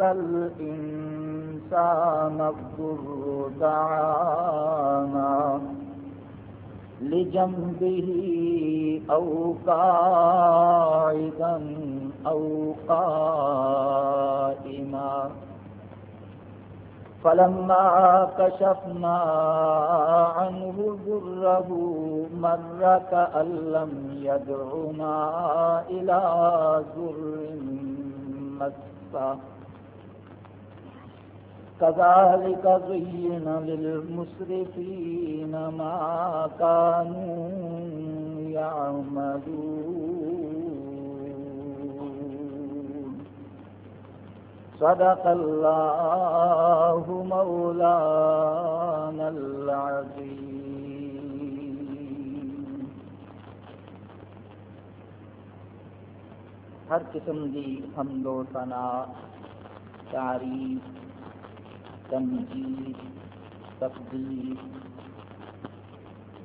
الإنسان الضر دعانا لجنبه أو قاعدا أو قائما فلما كشفنا عنه ذره مر كأن لم يدعنا إلى ذر مسا كذلك زين للمسرفين ما كانوا يعملون. صدق الله مولانا العظيم. ہر قسم دی حمد و ثنا تعریف تنجید تقدیر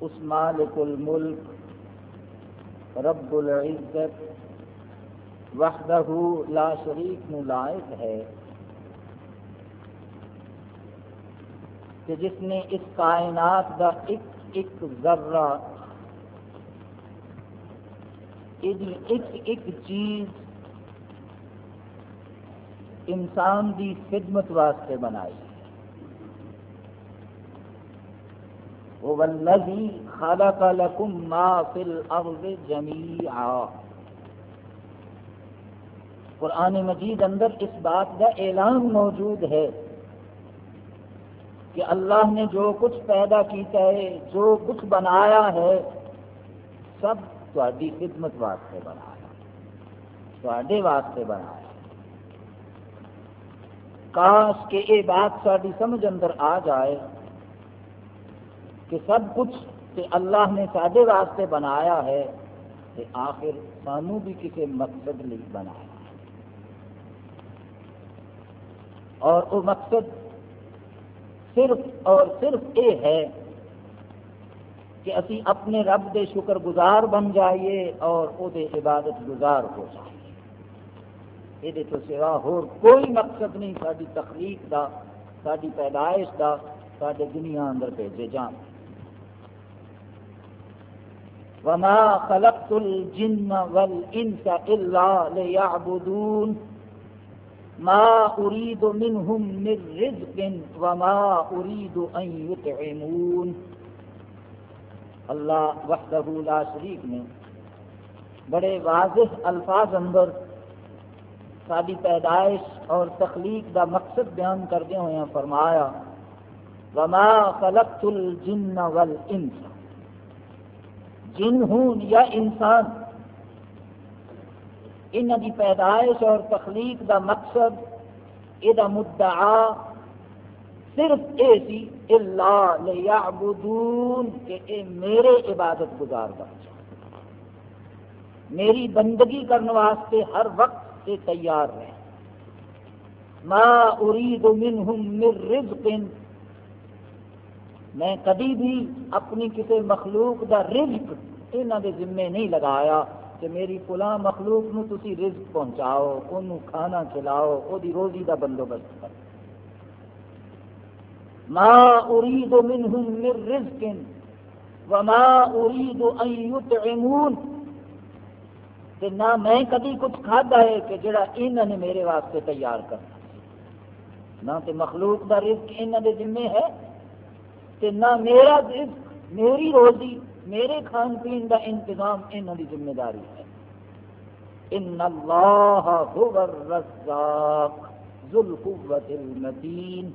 اس مالک الملک رب العزت وحدہ لا شریک ملائق ہے کہ جس نے اس کائنات کا ایک ایک ذرہ ایک ایک چیز انسان دی خدمت واسطے بنائی۔ والذی خلق لکم ما فی الارض جمیعا قرآن مجید اندر اس بات کا اعلان موجود ہے کہ اللہ نے جو کچھ پیدا کیتا ہے، جو کچھ بنایا ہے، سب تاری خدمت واسطے بنایا۔ تھوڑے واسطے بنایا۔ کاش کہ یہ بات ساری سمجھ اندر آ جائے۔ کہ سب کچھ تے اللہ نے سارے واسطے بنایا ہے تے آخر سانو بھی کسی مقصد لی بنایا۔ اور وہ مقصد صرف اور صرف یہ ہے کہ اسی اپنے رب دے شکر گزار بن جائیے اور وہ دے عبادت گزار ہو جائیے۔ یہ تو سوا ہور کوئی مقصد نہیں ساری تخلیق دا ساری پیدائش دا سارے دنیا اندر بھیجے جان وما خلقت الجن والانس الا ليعبدون ما اريد منهم من رزق وما اريد ان يطعمون اللہ وحدہ لا شریک نے بڑے واضح الفاظ اندر ساری پیدائش اور تخلیق دا مقصد بیان کردے ہوئے فرمایا، وما خلقت الجن والانس جن ہوں یا انسان ان کی پیدائش اور تخلیق دا مقصد یہ مدعا، صرف یہ سی اللہ لیعبدون، کہ اے میرے عبادت گزار بن جائے۔ میری بندگی کرنے واسطے ہر وقت سے تیار رہے۔ ما اريد منهم من رزق میں کبھی بھی اپنی کسی مخلوق دا رزق انہوں دے ذمے نہیں لگایا کہ میری فلاں مخلوق نو تسی رزق پہنچاؤ انہوں کھانا کھلاؤ وہ روزی دا بندوبست کرو۔ ما اريد منهم من رزق وما اريد ان يطعمون۔ کہ نہ میں کبھی کچھ کھادا ہے کہ جڑا انہوں نے میرے واسطے تیار کرنا نہ تو مخلوق دا رزق انہوں دے ذمے ہے کہ نہ میرا رزق میری روزی، میرے کھان پین دا انتظام انہوں دی ذمہ داری ہے۔ ان اللہ هو الرزاق ذو القوت المتین۔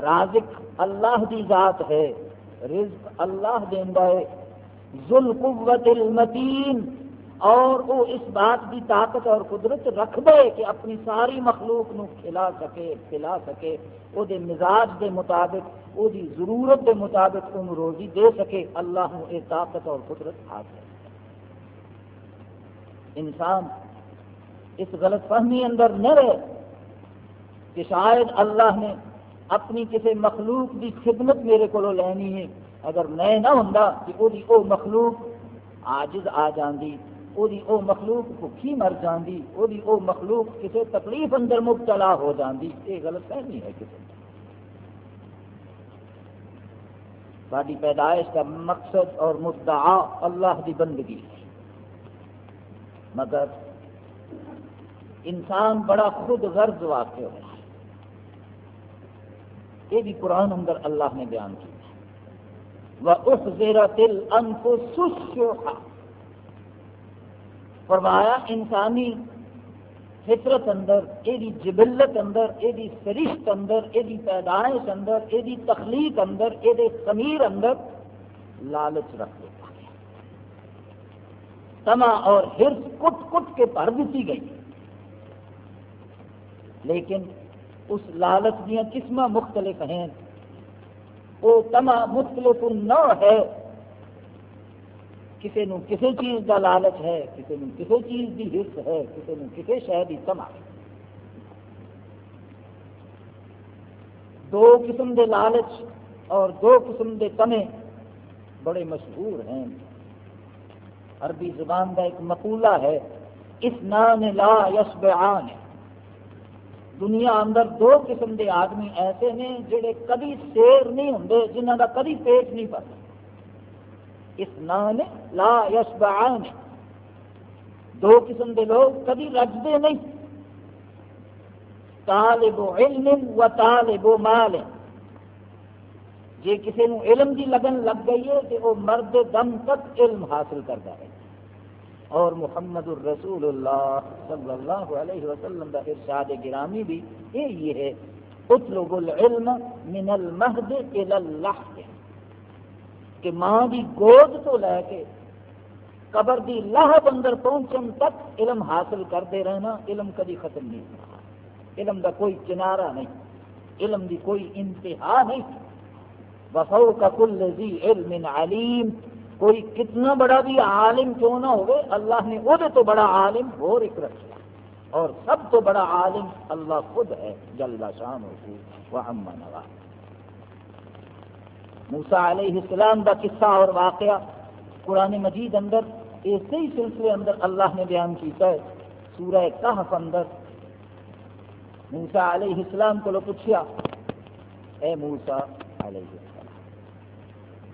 رازق اللہ دی ذات ہے، رزق اللہ دیندا ہے۔ ذو القوت المتین۔ اور وہ اس بات کی طاقت اور قدرت رکھ دے کہ اپنی ساری مخلوق نو کھلا سکے کھلا سکے۔ وہ دے مزاج دے مطابق، وہ دی ضرورت دے مطابق ان روزی دے سکے۔ اللہ یہ طاقت اور قدرت حاصل انسان اس غلط فہمی اندر نہ رہے کہ شاید اللہ نے اپنی کسی مخلوق دی خدمت میرے کو لینی ہے۔ اگر میں نہ ہوں کہ وہ مخلوق آجز آ جاندی وہ مخلوق بھوکی مر جاندی؟ وہ مخلوق کسی تکلیف اندر مبتلا ہو جاندی؟ یہ غلط فہمی ہے کسی ساری پیدائش کا مقصد اور مدعا اللہ کی بندگی ہے۔ مگر انسان بڑا خود غرض واقع ہوا ہے یہ بھی قرآن اندر اللہ نے بیان کیا۔ وَأُحْزِرَتِ الْأَنفُسُ الشُّحَ فرمایا، انسانی فطرت اندر یہ جبلت اندر یہ سرشت اندر یہ پیدائش اندر یہ تخلیق اندر یہ خمیر اندر لالچ رکھ دیتا ہے تما اور ہرس کٹ کٹ کے بھر دیتی گئی۔ لیکن اس لالچ دیا قسم مختلف ہیں۔ وہ تما مختلف نو ہے۔ کسی نو کسی چیز کا لالچ ہے، کسی نو کسی چیز کی ہرس ہے، کسی نو کسی شہر کی تما دو قسم دے لالچ اور دو قسم دے تمے بڑے مشہور ہیں۔ عربی زبان کا ایک مقولہ ہے اس نان لا یشبعان دنیا اندر دو قسم دے آدمی ایسے نے جڑے کبھی سیر نہیں ہوں جنہ کا کبھی پیٹ نہیں پڑتا اسنان لا یشبعان دو قسم دے لوگ کبھی رجدے نہیں. طالب علم و طالب مال. جی کسی نو علم کی لگن لگ گئی ہے کہ وہ مرد دم تک علم حاصل کرتا ہے. اور محمد الرسول اللہ صلی اللہ علیہ وسلم کا ارشاد گرامی بھی یہ ہے، اطلب العلم من المہد الى اللحظ کہ ماں کی گود تو لے کے قبر دی لاہ اندر پہنچن تک علم حاصل کرتے رہنا، علم کبھی ختم نہیں ہونا۔ علم کا کوئی کنارہ نہیں، علم کی کوئی انتہا نہیں۔ بفو کا کل علم علیم کوئی کتنا بڑا بھی عالم کیوں نہ ہو اللہ نے وہ تو بڑا عالم اور ایک رکھا۔ اور سب تو بڑا عالم اللہ خود ہے جلد شان ہو۔ وہ امن نواز موسا علیہ السلام کا قصہ اور واقعہ قرآن مجید اندر اسی ہی سلسلے اندر اللہ نے بیان کیتا ہے، سورہ کہف اندر۔ موسا علیہ السلام کو پوچھا اے موسا علیہ السلام،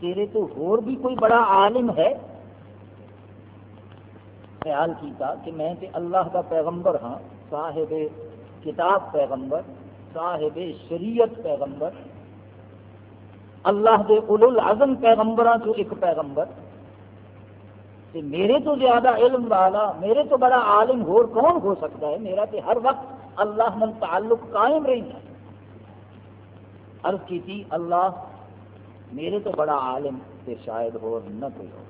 تیرے تو اور بھی کوئی بڑا عالم ہے؟ خیال کیتا کہ میں تے اللہ کا پیغمبر ہاں صاحب کتاب پیغمبر، صاحب شریعت پیغمبر اللہ دے اول العظم پیغمبران چو ایک پیغمبر۔ تے میرے تو زیادہ علم والا، میرے تو بڑا عالم ہور کون ہو سکتا ہے؟ میرا تے ہر وقت اللہ من تعلق قائم رہتا ہے۔ عرض کی تھی، اللہ میرے تو بڑا عالم تے شاید ہو نہ کوئی ہو۔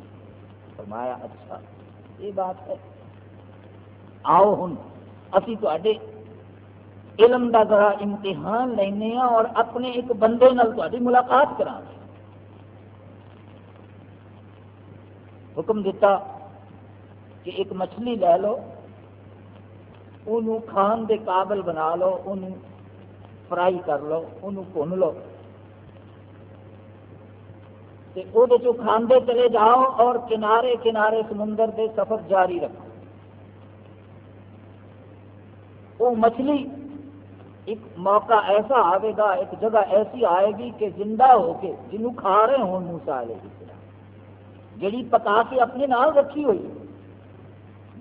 فرمایا اچھا یہ بات ہے۔ آؤ ہن، اسی تو علم کا ذرا امتحان لینا اور اپنے ایک بندے نال ملاقات کرا حکم دیتا کہ ایک مچھلی لے لو انہوں کھان دے قابل بنا لو انہوں فرائی کر لو انہوں کن لو۔ وہ کھاندے چلے جاؤ اور کنارے کنارے سمندر دے سفر جاری رکھو۔ وہ مچھلی ایک موقع ایسا آئے گا، ایک جگہ ایسی آئے گی کہ زندہ ہو کے جنہوں کھا رہے ہوں موسا علیہ السلام۔ جڑی پکا کے اپنے نال رکھی ہوئی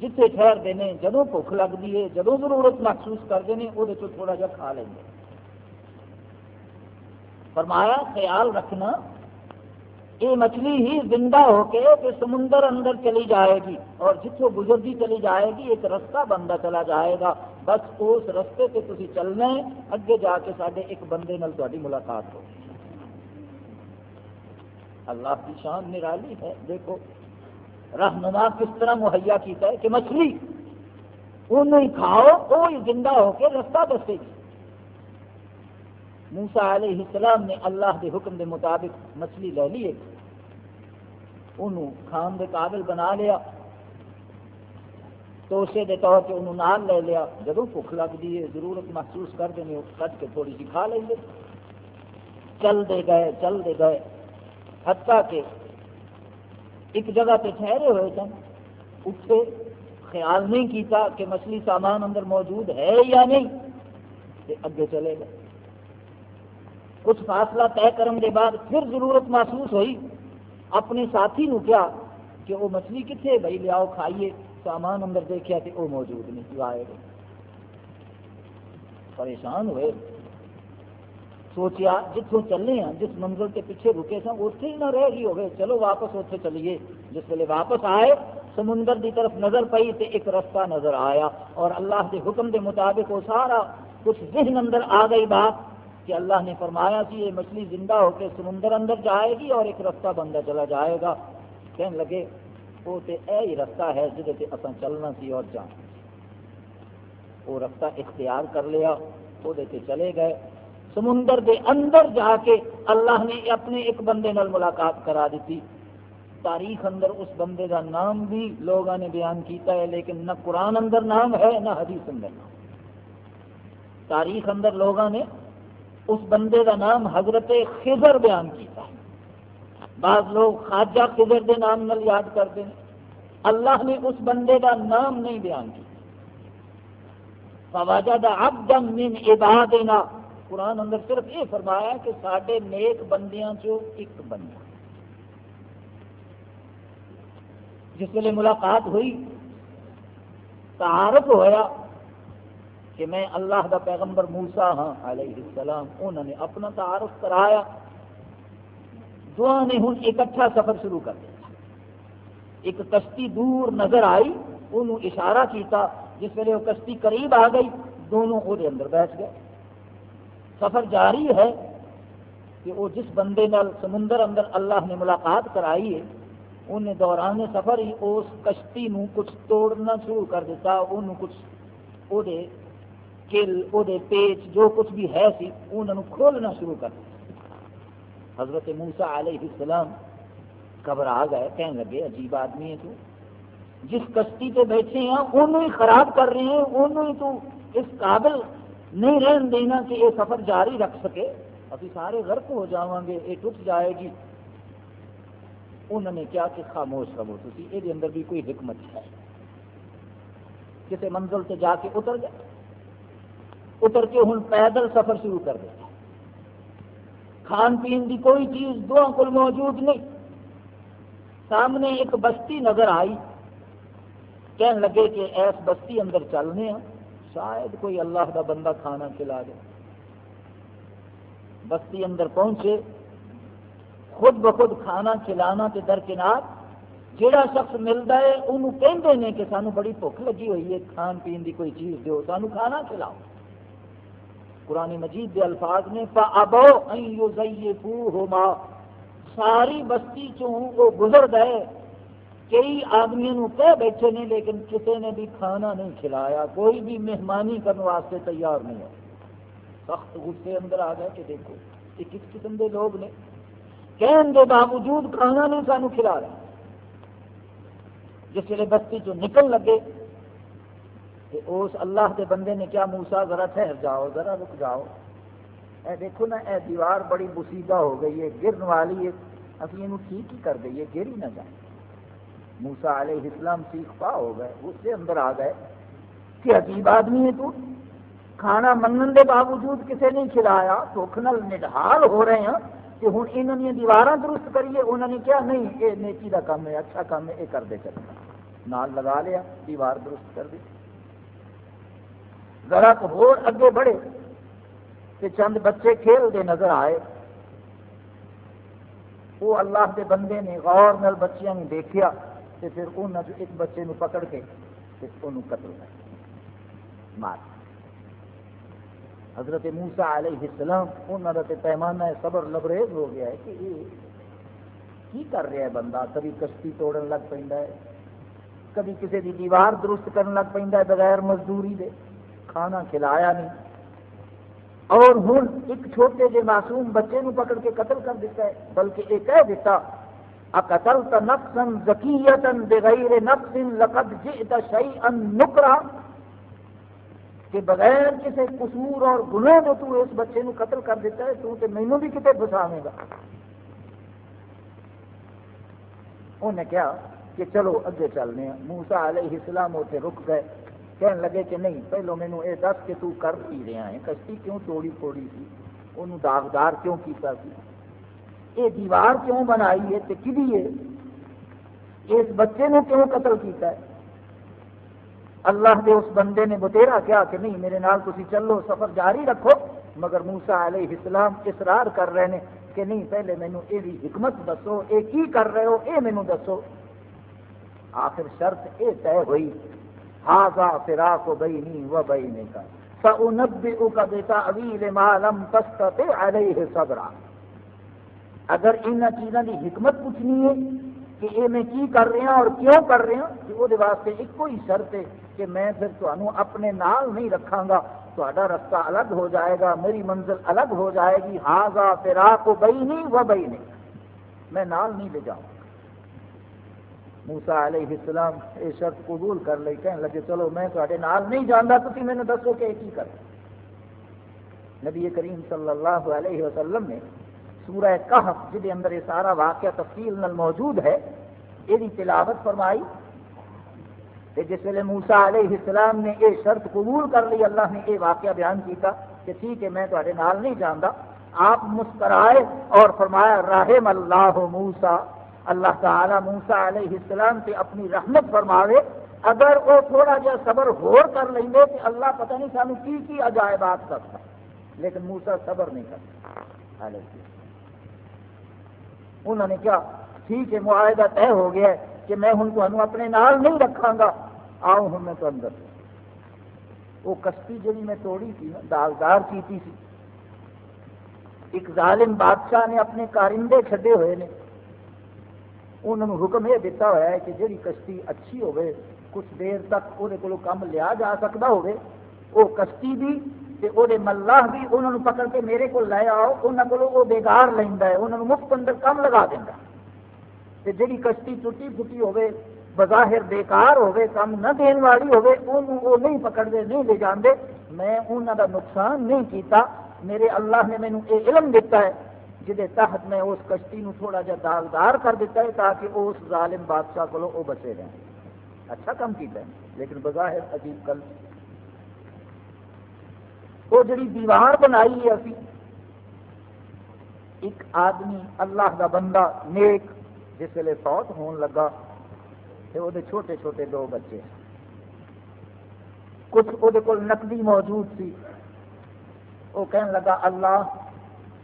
جتنے ٹھہر دینے جدوں بھوک لگتی ہے، جدوں ضرورت محسوس کرتے ہیں وہ تھوڑا جا کھا لیں گے۔ فرمایا، خیال رکھنا، یہ مچھلی ہی زندہ ہو کے کہ سمندر اندر چلی جائے گی اور جتوں گزرتی چلی جائے گی، ایک رستہ بنتا چلا جائے گا۔ بس اس رستے سے تھی چلنا ہے، اگے جا کے سارے ایک بندے نال تاری ملاقات ہو۔ اللہ کی شان نرالی ہے۔ دیکھو، رہنما کس طرح مہیا کیتا ہے کہ مچھلی انہیں کھاؤ وہ زندہ ہو کے رستہ دسے۔ گی موسا علیہ السلام نے اللہ کے حکم کے مطابق مچھلی لے لی انہوں کھان کے قابل بنا لیا۔ توشے کے طور پہ انہوں نال لے لیا۔ جب بھوک لگتی ہے، ضرورت محسوس کرتے ہیں کٹ کے تھوڑی سی کھا لیں گے۔ چلتے گئے چلتے گئے۔ حتیٰ کہ ایک جگہ پہ ٹھہرے ہوئے سن اٹھے خیال نہیں کیتا کہ مچھلی سامان اندر موجود ہے یا نہیں۔ تے اگے چلے گئے۔ کچھ فاصلہ طے کرنے کے بعد پھر ضرورت محسوس ہوئی۔ اپنے ساتھی نو کیا کہ وہ مچھلی کتنے بھائی لیاؤ کھائیے۔ سامان اندر دیکھا کہ وہ موجود نہیں آئے گا پریشان ہوئے۔ سوچیا جتوں چلے ہیں، جس منزل کے پیچھے رکے سن اتنے ہی نہ رہ گئی ہوگی چلو واپس اتنے چلیے۔ جس ویلے واپس آئے، سمندر کی طرف نظر پئی تو ایک رستہ نظر آیا۔ اور اللہ کے حکم کے مطابق وہ سارا کچھ ذہن اندر آ گئی بات کہ اللہ نے فرمایا کہ یہ مچھلی زندہ ہو کے سمندر اندر جائے گی اور ایک رستہ بندہ چلا جائے گا۔ کہنے لگے وہ تو ہی رستہ ہے جہد اصل چلنا سی اور جان وہ رستہ اختیار کر لیا وہ چلے گئے۔ سمندر دے اندر جا کے اللہ نے اپنے ایک بندے نال ملاقات کرا دیتی۔ تاریخ اندر اس بندے دا نام بھی لوگوں نے بیان کیتا ہے، لیکن نہ قرآن اندر نام ہے، نہ حدیث اندر نام۔ تاریخ اندر لوگوں نے اس بندے دا نام حضرت خضر بیان کیتا۔ ہے بعض لوگ خواجہ خضر دے نام نال یاد کرتے ہیں۔ اللہ نے اس بندے دا نام نہیں بیان کیا۔ فواجہ دا عبدا من عبادنا۔ قرآن اندر صرف یہ فرمایا کہ سارے نیک بندیاں چو ایک بندہ۔ جس ویلے ملاقات ہوئی، تعارف ہوا کہ میں اللہ دا پیغمبر موسا ہاں علیہ السلام، انہوں نے اپنا تعارف کرایا۔ دعا نے ہوں اکٹھا سفر شروع کر دیا۔ ایک کشتی دور نظر آئی انہوں اشارہ کیتا، جس ویلے وہ کشتی قریب آ گئی، دونوں وہ اندر بیٹھ گئے۔ سفر جاری ہے کہ وہ جس بندے نال سمندر اندر اللہ نے ملاقات کرائی ہے انہیں دوران سفر ہی اس کشتی نو کچھ توڑنا شروع کر دیتا انہوں کچھ او دے کل او دے پیچ، جو کچھ بھی ہے سی انہوں کھولنا شروع کر دیا حضرت موسا علیہ السلام گھبرا گئے، کہنے لگے، عجیب آدمی ہے تو۔ جس کشتی پہ بیٹھے ہیں، انہوں ہی خراب کر رہے ہیں، انہوں ہی تو اس قابل نہیں رہن دینا کہ یہ سفر جاری رکھ سکے۔ ابھی سارے غرق ہو جاؤں گے، یہ ٹوٹ جائے گی۔ انہوں نے کیا کہ خاموش رہو تھی یہ اندر بھی کوئی حکمت ہے۔ کسی منزل سے جا کے اتر گئے۔ اتر کے ہوں پیدل سفر شروع کر دیا کھان پین کی کوئی چیز دو کو موجود نہیں۔ سامنے ایک بستی نظر آئی۔ کہنے لگے کہ ایس بستی اندر چلنے ہیں شاید کوئی اللہ کا بندہ کھانا کھلا دے۔ بستی اندر پہنچے۔ خود بخود کھانا کھلانا کے درکنار جہاں شخص ملتا ہے، انہوں کہتے ہیں کہ سانو بڑی بھوک لگی ہوئی ہے، کھان پین کی کوئی چیز دو سانو کھانا کھلاؤ۔ قرآن مجید کے الفاظ نے ابو ہوما ساری بستی چوں وہ گزر گئے کئی آدمیوں کہہ بیٹھے نے، لیکن کسی نے بھی کھانا نہیں کھلایا، کوئی بھی مہمانی کرنے واسطے تیار نہیں ہو سخت غصے اندر آ گئے کہ دیکھو، یہ کس قسم کے لوگ نے؟ کہن کے باوجود کھانا نہیں سانو کھلا رہا جس ویلے بستی چ نکل لگے کہ اس اللہ کے بندے نے کیا موسا ذرا ٹھہر جاؤ، ذرا رک جاؤ۔ اے دیکھو نا، اے دیوار بڑی مصیبہ ہو گئی ہے، گرن والی ہے۔ ابھی یہ ٹھیک ہی کر دئیے گر ہی نہ جائیں۔ موسا علیہ السلام سیخ پا ہو گئے، اس سے اندر آ گئے۔ کہ عجیب آدمی ہے تو۔ کھانا منگن کے باوجود کسی نے کھلایا بھوک نل نڈال ہو رہے ہیں کہ ہوں انہوں نے دیوار درست کریے انہوں نے کیا نہیں یہ نیکی کا کام ہے اچھا کام ہے یہ کرتے چلے۔ نال لگا لیا، دیوار درست کر دی۔ ذرا تو اگے بڑھے کہ چند بچے کھیلتے نظر آئے۔ وہ اللہ کے بندے نے غور نل بچیاں نے دیکھا تو پھر انہوں نے ایک بچے نو پکڑ کے انہوں قتل کر مار حضرت موسا علیہ السلام انہوں کا پیمانہ صبر لبریز ہو گیا ہے کہ یہ کی کر رہا ہے بندہ؟ کبھی کشتی توڑن لگ پہ کبھی کسی کی دیوار درست کرن لگ پہ بغیر مزدوری دے۔ کھانا کھلایا نہیں۔ اور ہوں ایک چھوٹے جے معصوم بچے نو پکڑ کے قتل کر دیتا ہے، بلکہ یہ کہہ دیتا اقتلت نفسا زکیتا بغیر نفس لقد جئت شیئا نکرا۔ کہ بغیر کسی قصور اور گناہ تو تو اس بچے نو قتل کر دیتا ہے، تو تے مینوں بھی کتے بساویں گا۔ انہیں کیا کہ چلو اگے چلنے ہیں۔ موسا علیہ السلام اتنے رک گئے۔ کہنے لگے کہ نہیں، پہلو مینو یہ دس کہ تو کر پی رہا ہے کشتی کیوں توڑی پھوڑی سی؟ انہوں داغدار کیوں کیتا سی؟ یہ دیوار کیوں بنائی ہے؟ کدی ہے؟ اس بچے نے کیوں قتل کیتا ہے؟ اللہ دے اس بندے نے بتیرا کیا کہ نہیں، میرے نال تھی چلو، سفر جاری رکھو۔ مگر موسا علیہ السلام اصرار کر رہے ہیں کہ نہیں، پہلے مینو یہ حکمت دسو یہ کی کر رہے ہو؟ یہ مینو دسو۔ آخر شرط یہ طے ہوئی۔ ہاضا فراق بینی و بینی کا سنبئک بتاویل ما لم تستطع علیہ صبرا. اگر ان چیزوں کی حکمت پوچھنی ہے کہ یہ میں کی کر رہا اور کیوں کر رہا کہ وہ واسطے ایک ہی شرط ہے کہ میں پھر تمہوں اپنے نال نہیں رکھاں گا تا رستہ الگ ہو جائے گا، میری منزل الگ ہو جائے گی. ہاں گا پھر کو بئی نہیں وہ بئی نہیں میں نال نہیں لے جاؤں۔ موسا علیہ السلام یہ شرط قبول کر لی کہنے لگے، چلو میں تے نال نہیں جانا تھی مینو دسو کہ کی کر نبی کریم صلی اللہ علیہ وسلم نے سورہ کہف جہد اندر یہ سارا واقعہ تفصیل نل موجود ہے یہ تلاوت فرمائی جس ویلے موسا علیہ السلام نے یہ شرط قبول کر لی، اللہ نے یہ واقعہ بیان کیتا کہ ٹھیک ہے، میں تے نال نہیں جانتا آپ مسکرائے اور فرمایا راہم اللہ موسا اللہ تعالی موسا علیہ السلام سے اپنی رحمت فرماوے۔ اگر وہ تھوڑا جا صبر ہور کر لیں گے کہ اللہ پتہ نہیں سانو کی کی عجائبات کرتا لیکن موسا صبر نہیں کرتا۔ انہوں نے کیا ٹھیک ہے، معاہدہ طے ہو گیا ہے کہ میں ہوں تمہیں اپنے نال نہیں رکھا گا۔ آؤ ہوں میں تو اندر۔ وہ کشتی جی میں توڑی تھی نا داغدار کی ایک ظالم بادشاہ نے اپنے کارندے چھڈے ہوئے نے۔ انہوں نے حکم یہ دیتا ہوا ہے کہ جی کشتی اچھی ہوئے کچھ دیر تک وہ کم لیا جا سکتا ہوئے وہ کشتی بھی تے او دے ملاح بھی انہوں نے پکڑ کے میرے کو لے آؤ انہوں کو وہ بےگار لینا ہے انہوں نے مفت اندر کم لگا دینا تے جڑی کشتی ٹوٹی پھٹی ہوئے بظاہر بیکار ہوئے کم نہ دین والی ہوئے انہوں وہ نہیں پکڑتے نہیں لے جاندے میں انہوں دا نقصان نہیں کیتا میرے اللہ نے مینو یہ علم دیتا ہے جہد تحت میں اس کشتی نو تھوڑا جا داغدار کر دیتا ہے تاکہ اس ظالم بادشاہ کو بچے رہیں۔ اچھا کام کیتا ہے، لیکن بظاہر عجیب کل۔ وہ جڑی دیوار بنائی ہے ابھی ایک آدمی اللہ کا بندہ نیک، جس ویلے فوت ہون لگا وہ چھوٹے چھوٹے دو بچے۔ کچھ وہ نقدی موجود سی۔ وہ کہنے لگا، اللہ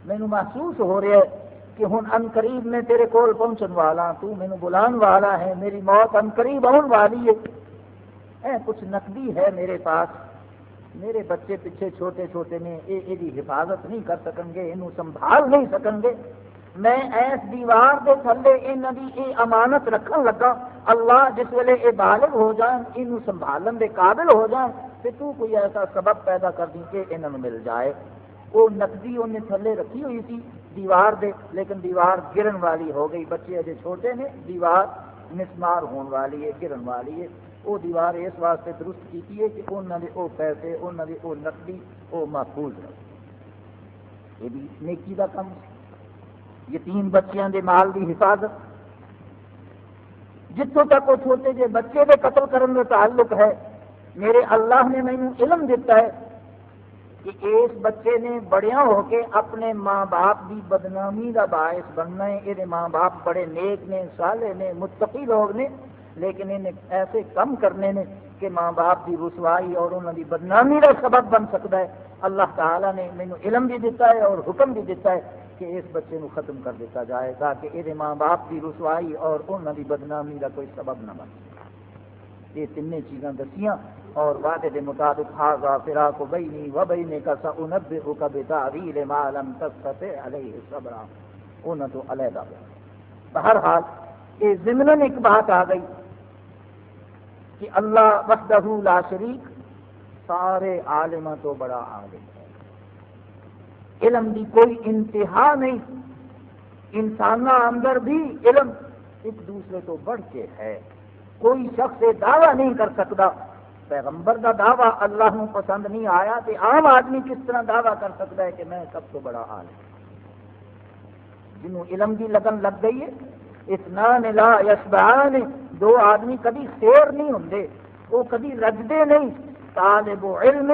مینو محسوس ہو رہا ہے کہ ہوں ان قریب میں تیرے کول پہنچن والا، تو مینو بلان والا ہے، میری موت ان قریب آن والی ہے۔ اے، کچھ نقدی ہے میرے پاس۔ میرے بچے پیچھے چھوٹے چھوٹے نے یہ حفاظت نہیں کر سکیں گے یہ سنبھال نہیں سکیں گے۔ میں ایس دیوار کے تھلے یہاں کی یہ امانت رکھن لگا۔ اللہ جس ویلے یہ بالغ ہو جان یہ سنبھالن کے قابل ہو جان تو تو کوئی ایسا سبب پیدا کر دی کہ انہوں مل جائے۔ وہ نقدی انہیں تھلے رکھی ہوئی تھی دیوار دے، لیکن دیوار گرن والی ہو گئی۔ بچے اجے چھوٹے نے دیوار مسمار ہون والی ہے، گرن والی ہے۔ وہ دیوار اس واسطے درست کی ہے کہ انہوں نے وہ پیسے انہوں نے وہ نقدی وہ محفوظ رہے۔ یہ بھی نیکی کا کام یتیم بچیاں دے مال دی حفاظت۔ جتوں تک وہ چھوٹے جے بچے دے قتل کرنے کا تعلق ہے، میرے اللہ نے مینو علم دیتا ہے کہ اس بچے نے بڑیا ہو کے اپنے ماں باپ کی بدنامی کا باعث بننا ہے۔ یہ ماں باپ بڑے نیک نے سالے نے، متقی لوگ نے۔ لیکن انہیں ایسے کم کرنے نے کہ ماں باپ کی رسوائی اور انہوں کی بدنامی کا سبب بن سکتا ہے۔ اللہ تعالیٰ نے مینو علم بھی دیتا ہے اور حکم بھی دیتا ہے کہ اس بچے کو ختم کر دیتا جائے تاکہ یہ ماں باپ کی رسوائی اور انہوں کی بدنامی کا کوئی سبب نہ بن یہ تین چیزاں دسیاں۔ اور وعدے کے مطابق ہاضا فرا کو بہنی و بہنے کا سا انب کا بیتا ریل مالم تک علیہ صبرا انہوں تو علیحدہ بہرحال، یہ ضمن ایک بات آ گئی کہ اللہ وحدہ لا شریک، سارے عالمہ تو بڑا عالم ہے۔ علم دی کوئی انتہا نہیں انسان اندر بھی علم ایک دوسرے تو بڑھ کے ہے۔ کوئی شخص دعویٰ نہیں کر سکتا پیغمبر کا دعویٰ اللہ نو پسند نہیں آیا تو عام آدمی کس طرح دعویٰ کر سکتا ہے کہ میں سب تو بڑا عالم جنہوں علم کی لگن لگ گئی ہے اتنا لا یسبان دو آدمی کبھی سیر نہیں ہوں، وہ کبھی رجدے نہیں۔ طالب علم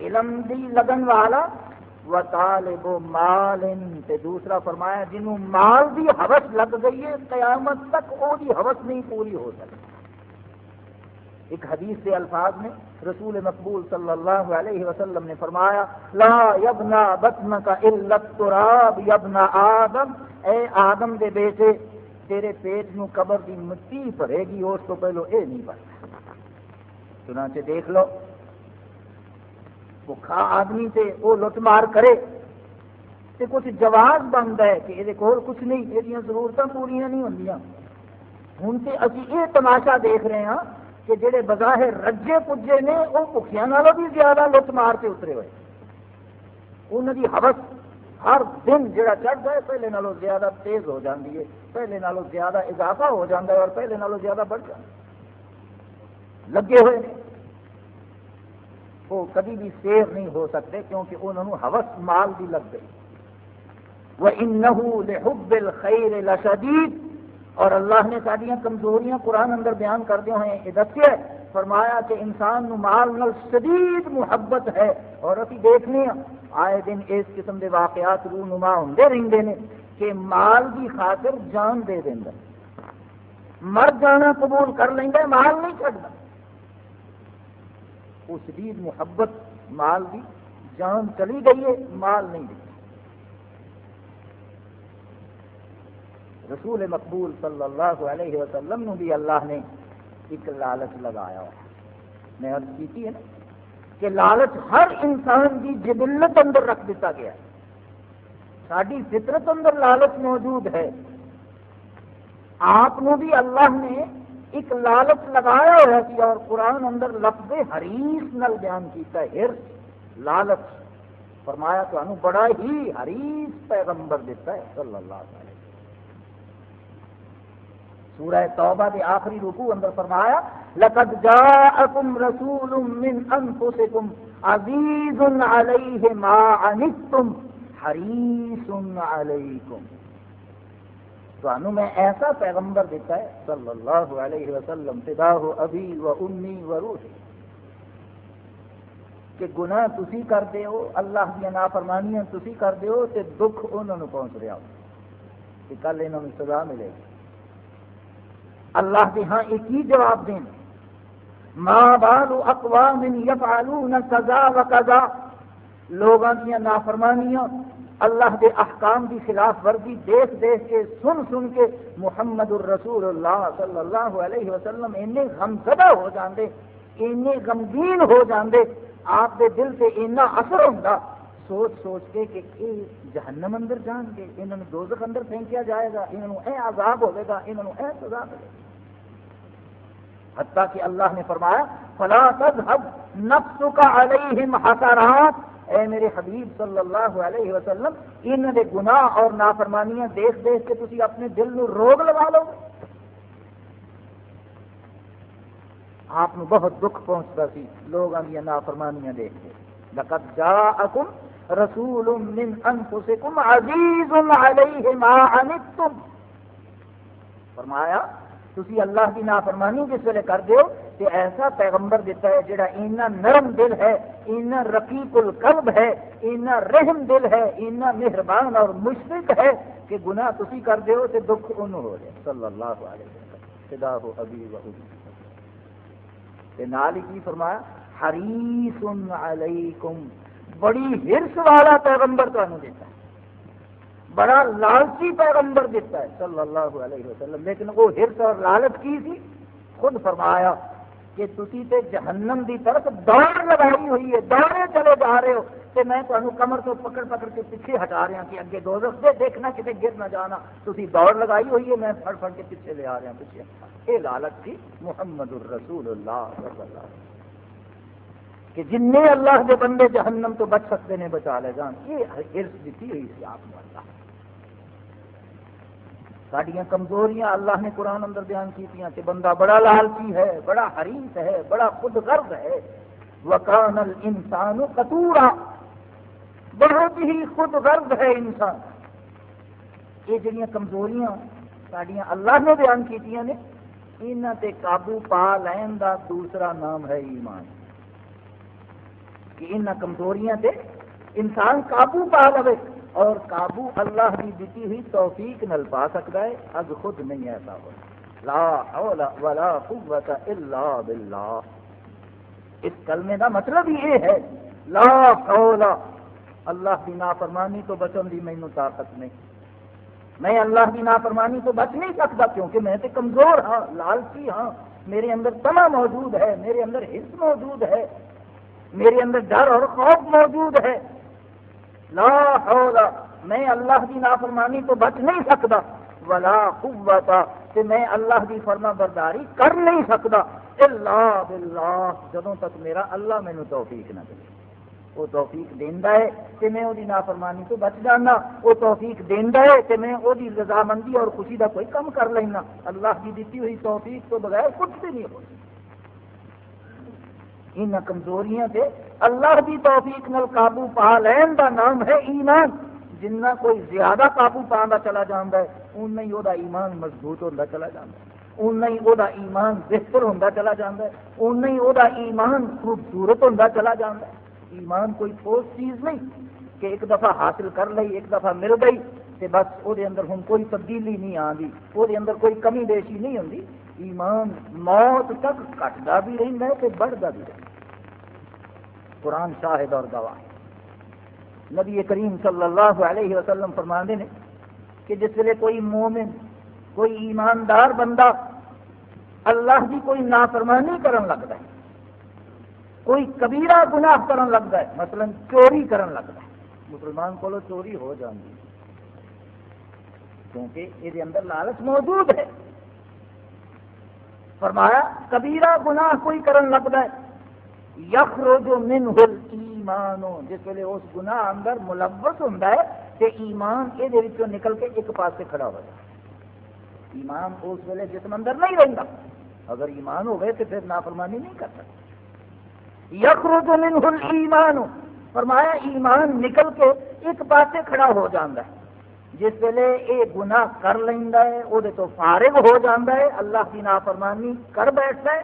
علم دی لگن والا، و طالب مال، تے دوسرا فرمایا جنہوں مال دی حوث لگ گئی ہے، قیامت تک وہ دی حوث نہیں پوری ہو سکتی۔ ایک حدیث کے الفاظ میں رسول مقبول صلی اللہ علیہ وسلم نے فرمایا، لا یبنا بطن کا التراب، یبنا آدم، اے آدم دے بیٹے، تیرے پیٹ نو قبر دی مٹی بھرے گی اس تو پہلو اے نہیں بنتا چنانچہ دیکھ لو بھوکا آدمی سے وہ لٹ مار کرے، تے کچھ جواز بنتا ہے کہ یہ کول کچھ نہیں یہ ضرورت پوریا نہیں ہوں ہوں تو ابھی یہ تماشا دیکھ رہے ہیں کہ جڑے بظاہر رجے پجے نے وہ بخیا نالوں بھی زیادہ لٹ مار کے اترے ہوئے۔ انہوں کی حوث ہر دن جڑا چڑھتا ہے پہلے نالوں زیادہ تیز ہو جاتی ہے، پہلے نالوں زیادہ اضافہ ہو جاتا ہے اور پہلے نالوں زیادہ بڑھ جاتا لگے ہوئے ہیں وہ کبھی بھی سیر نہیں ہو سکتے کیونکہ انہوں نے حوث مال بھی لگ گئی۔ وہ انہو لحب الخیر لشدید اور اللہ نے ساری کمزوریاں قرآن اندر بیان کرتے ہوئے یہ دسے فرمایا کہ انسان نو مال نل شدید محبت ہے اور ابھی دیکھنے ہاں آئے دن اس قسم کے واقعات رو نما ہوں رہتے ہیں کہ مال کی خاطر جان دے دینا مر جانا قبول کر لینا مال نہیں چڑھتا وہ شدید محبت مال کی جان چلی گئی ہے، مال نہیں دی رسول مقبول صلی اللہ علیہ وسلم نو بھی اللہ نے ایک لالچ لگایا میں عرض کی ہے نا کہ لالچ ہر انسان کی جبلت اندر رکھ دیتا گیا ساری فطرت اندر لالچ موجود ہے۔ آپ بھی اللہ نے ایک لالچ لگایا ہوا سی اور قرآن اندر لفظ حریص نل بیان کیتا ہے ہرس لالچ۔ فرمایا تو بڑا ہی حریص پیغمبر دیتا ہے صلی اللہ علیہ وسلم سورہ توبہ کے آخری رکو اندر فرمایا، لقد جاءکم رسول من انفسکم عزیز علیہ ما عنتم حریص علیکم۔ تو میں ایسا پیغمبر دیتا ہے، صلی اللہ علیہ وسلم، فداہ ابھی و امی و روح۔ کہ گناہ تسی کرتے ہو، اللہ کی نافرمانیاں تسی کرتے ہو، تے دکھ انہوں نے پہنچ رہا ہو۔ کہ کل انہوں نے سزا ملے گی۔ اللہ کے ہاں ایک ہی جواب دیں۔ ماں بال اقوام یفعلون کذا و کذا لوگوں کی نافرمانیاں، اللہ کے احکام کی خلاف ورزی دیکھ دیکھ کے، سن سن کے محمد الرسول اللہ صلی اللہ علیہ وسلم اینے غمزدہ ہو جاندے، اینے غمگین ہو جاندے۔ آپ دے دل سے اینا اثر ہوتا سوچ سوچ کے کہ یہ جہنم اندر جان گے انہوں دوزخ اندر پھینکیا جائے گا انہوں اے عذاب ہوئے گا انہوں اے سزا ملے گا حتیٰ کہ اللہ نے فرمایا، فلا تذهب نفسك عليهم حسرات۔ اے میرے حبیب صلی اللہ علیہ وسلم ان دے گناہ اور نافرمانیاں دیکھ دیکھ کے تسی اپنے دل نو روگ لگا لو۔ آپ بہت دکھ پہنچتا سی لوگوں کی نافرمانیاں دیکھ کے۔ لقد جاءکم رسول من انفسکم عزیز علیہ ما عنتم۔ فرمایا تھی اللہ کی نافرمانی جس ویلے کر دیو کہ ایسا پیغمبر دیتا ہے جڑا اینا نرم دل ہے، اینا رقیق القلب ہے، اینا رحم دل ہے، اینا مہربان اور مشفق ہے کہ گناہ تسی کر دیو تے دکھ انہوں ہو جائے۔ صلی اللہ علیہ وسلم۔ خدا ہو ابی و تے نال کی فرمایا؟ حریص علیکم۔ بڑی ہرس والا پیغمبر تو دیتا ہے۔ بڑا لالچی پیغمبر دیتا ہے، صلی اللہ علیہ وسلم۔ لیکن وہ ہرس اور لالچ کی تھی؟ خود فرمایا کہ تھی تے جہنم دی طرف دوڑ لگائی ہوئی ہے، دوڑے چلے جا رہے ہو۔ کہ میں تمہیں کمر تو پکڑ پکڑ کے پیچھے ہٹا رہا ہاں کہ اگے دو دے، دیکھنا کتنے گر نہ جانا۔ تھی دوڑ لگائی ہوئی ہے، میں پھڑ پھڑ کے پیچھے لے آ رہا ہاں، پیچھے۔ یہ لالچ تھی محمد الرسول اللہ صلی اللہ علیہ وسلم۔ کہ جن اللہ کے بندے جہنم تو بچ سکتے ہیں بچا لے جان۔ یہ ہرس دیتی ہوئی تھی آپ نے۔ اللہ سڈیا کمزوریاں اللہ نے قرآن اندر بیان کی کہ بندہ بڑا لالچی ہے، بڑا حریف ہے، بڑا خود غرض ہے۔ وکان انسان کتورا بہت ہی خود غرض ہے انسان۔ یہ جڑیاں کمزوریاں سڈیا اللہ نے بیان کی نے انہوں تے قابو پا لین دا دوسرا نام ہے ایمان۔ کہ ان کمزوریاں تے انسان قابو پا لے اور قابو اللہ کی دیتی ہوئی توفیق نل پا سکتا ہے اب خود نہیں ایسا ہو۔ لا حول ولا قوت الا باللہ۔ اس کلمے کا مطلب یہ ہے، لا حول۔ اللہ کی نافرمانی تو بچن کی مینو طاقت نہیں۔ میں اللہ کی نافرمانی تو بچ نہیں سکتا کیونکہ میں تو کمزور ہاں لالچی ہاں۔ میرے اندر تما موجود ہے، میرے اندر حص موجود ہے۔ میرے اندر ڈر اور خوف موجود ہے۔ لا حول. میں اللہ کی نافرمانی تو بچ نہیں سکتا. ولا قوت. کہ میں اللہ کی فرما برداری کر نہیں سکتا. اللہ باللہ. جدوں تک میرا اللہ مینو توفیق نہ دے. وہ توفیق دینا ہے کہ میں وہی نافرمانی تو بچ جانا. وہ توفیق دینا ہے کہ میں وہی رضامندی اور خوشی کا کوئی کم کر لینا. اللہ کی دیتی ہوئی توفیق تو بغیر کچھ بھی نہیں ہو ان کمزوریاں سے اللہ کی توفیق نل قابو پا لین کا نام ہے ایمان۔ جنہ کوئی زیادہ قابو پا چلا جاتا ہے اُن ہی وہ ایمان مضبوط ہوتا چلا جاتا ہے۔ اُن ہی وہ ایمان بہتر ہوتا چلا جاتا ہے۔ اُن ہی وہ ایمان خوبصورت ہوتا چلا جاتا ہے۔ ایمان کوئی ٹھوس چیز نہیں کہ ایک دفعہ حاصل کر لی ایک دفعہ مل گئی تو بس وہ اندر ہوں کوئی تبدیلی نہیں آتی وہ اندر کوئی کمی بیشی نہیں ہوتی ایمان موت تک کٹتا بھی رہتا ہے کہ بڑھتا بھی رہتا قرآن شاہد اور گواہ نبی کریم صلی اللہ علیہ وسلم فرما نے کہ جس ویلے کوئی مومن، کوئی ایماندار بندہ اللہ کی کوئی نافرمانی کرن لگتا ہے کوئی کبیرہ گناہ کرن لگتا ہے مثلا چوری کرن لگتا ہے مسلمان کو چوری ہو جاتی کیونکہ یہ اندر لالچ موجود ہے۔ فرمایا، کبیرہ گناہ کوئی کرن لگتا ہے یخرو جو من ایمان جس ویلے اس گناہ اندر ملوث ہوں کہ ایمان یہ نکل کے ایک پاس سے کھڑا ہو جائے. ایمان اس ویلے جسم اندر نہیں رہتا اگر ایمان ہو گئے تو پھر نافرمانی نہیں کر سکتا. یخرج منہ الایمان. فرمایا ایمان نکل کے ایک پاسے کھڑا ہو جاتا ہے. جس ویلے یہ گناہ کر لینا ہے وہ تو فارغ ہو جاتا ہے، اللہ کی نافرمانی کر بیٹھتا ہے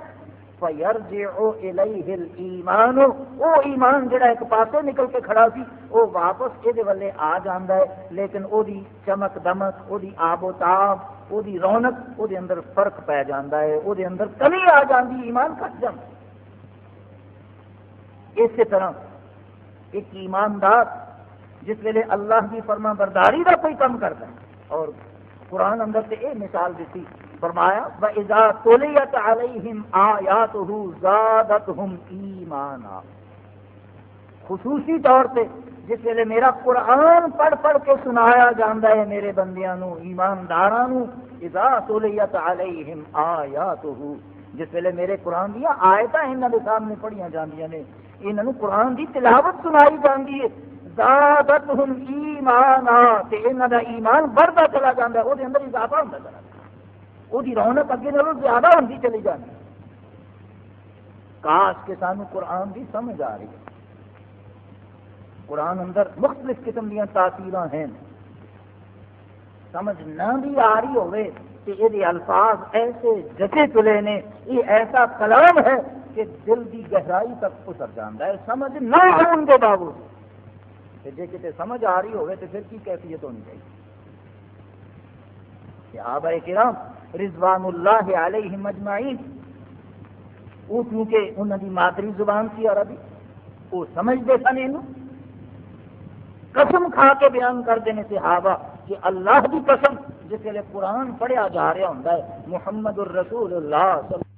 فَيَرْجِعُ إِلَيْهِ الْإِيمَانُ۔ وہ ایمان جڑا ایک پاسے نکل کے کھڑا سی، وہ واپس یہ والے آ جاتا ہے، لیکن وہ چمک دمک وہ آب و تاب وہ رونق وہ اندر فرق پی جاتا ہے وہ اندر کمی آ جاتی ایمان کٹ جاتا اسی طرح ایک ایماندار جس ویلے اللہ کی فرما برداری کا کوئی کام کرتا ہے، اور قرآن اندر سے یہ مثال دیتی فرمایا، وَإِذَا تُلِيَتْ عَلَيْهِمْ آيَاتُهُ زَادَتْهُمْ ایمانا. خصوصی طور پہ جس ویلے میرا قرآن پڑھ پڑھ کے سنایا جاتا ہے میرے بندیاں نو ایمانداراں نو اذا تُلِيَتْ عَلَيْهِمْ آيَاتُهُ جس ویلے میرے قرآن دیا آیتاں انہاں دے سامنے پڑھیاں جاندیاں نے انہوں قرآن کی تلاوت سنائی جاتی ہے زادت ہم ایمان انہوں کا ایمان بڑھتا چلا جاتا ہے وہ اندر اضافہ ہوتا چلا جاتا وہ رونق اگے نالوں زیادہ ہوتی چلی جاتی کاش کے سانو قرآن کی سمجھ آ رہی ہے قرآن اندر مختلف قسم دیا تاثیر ہیں۔ سمجھ نہ بھی آ رہی ہوئے کہ یہ الفاظ ایسے جچے چلے نے، یہ ایسا کلام ہے کہ دل کی گہرائی تک اتر جانا ہے۔ سمجھ نہ ہونے کے باوجود۔ جی کتنے سمجھ آ رہی ہوگی تو پھر کی کیفیت ہونی چاہیے؟ کہ آبا کرام رضوان اللہ علیہ مجمعین وہ کیونکہ انہوں کی مادری زبان سی عربی وہ سمجھتے سن یہ قسم کھا کے بیان کرتے ہیں صحابہ کہ اللہ کی قسم جس ویلے قرآن پڑھیا جا رہا ہوں محمد الرسول اللہ صلی اللہ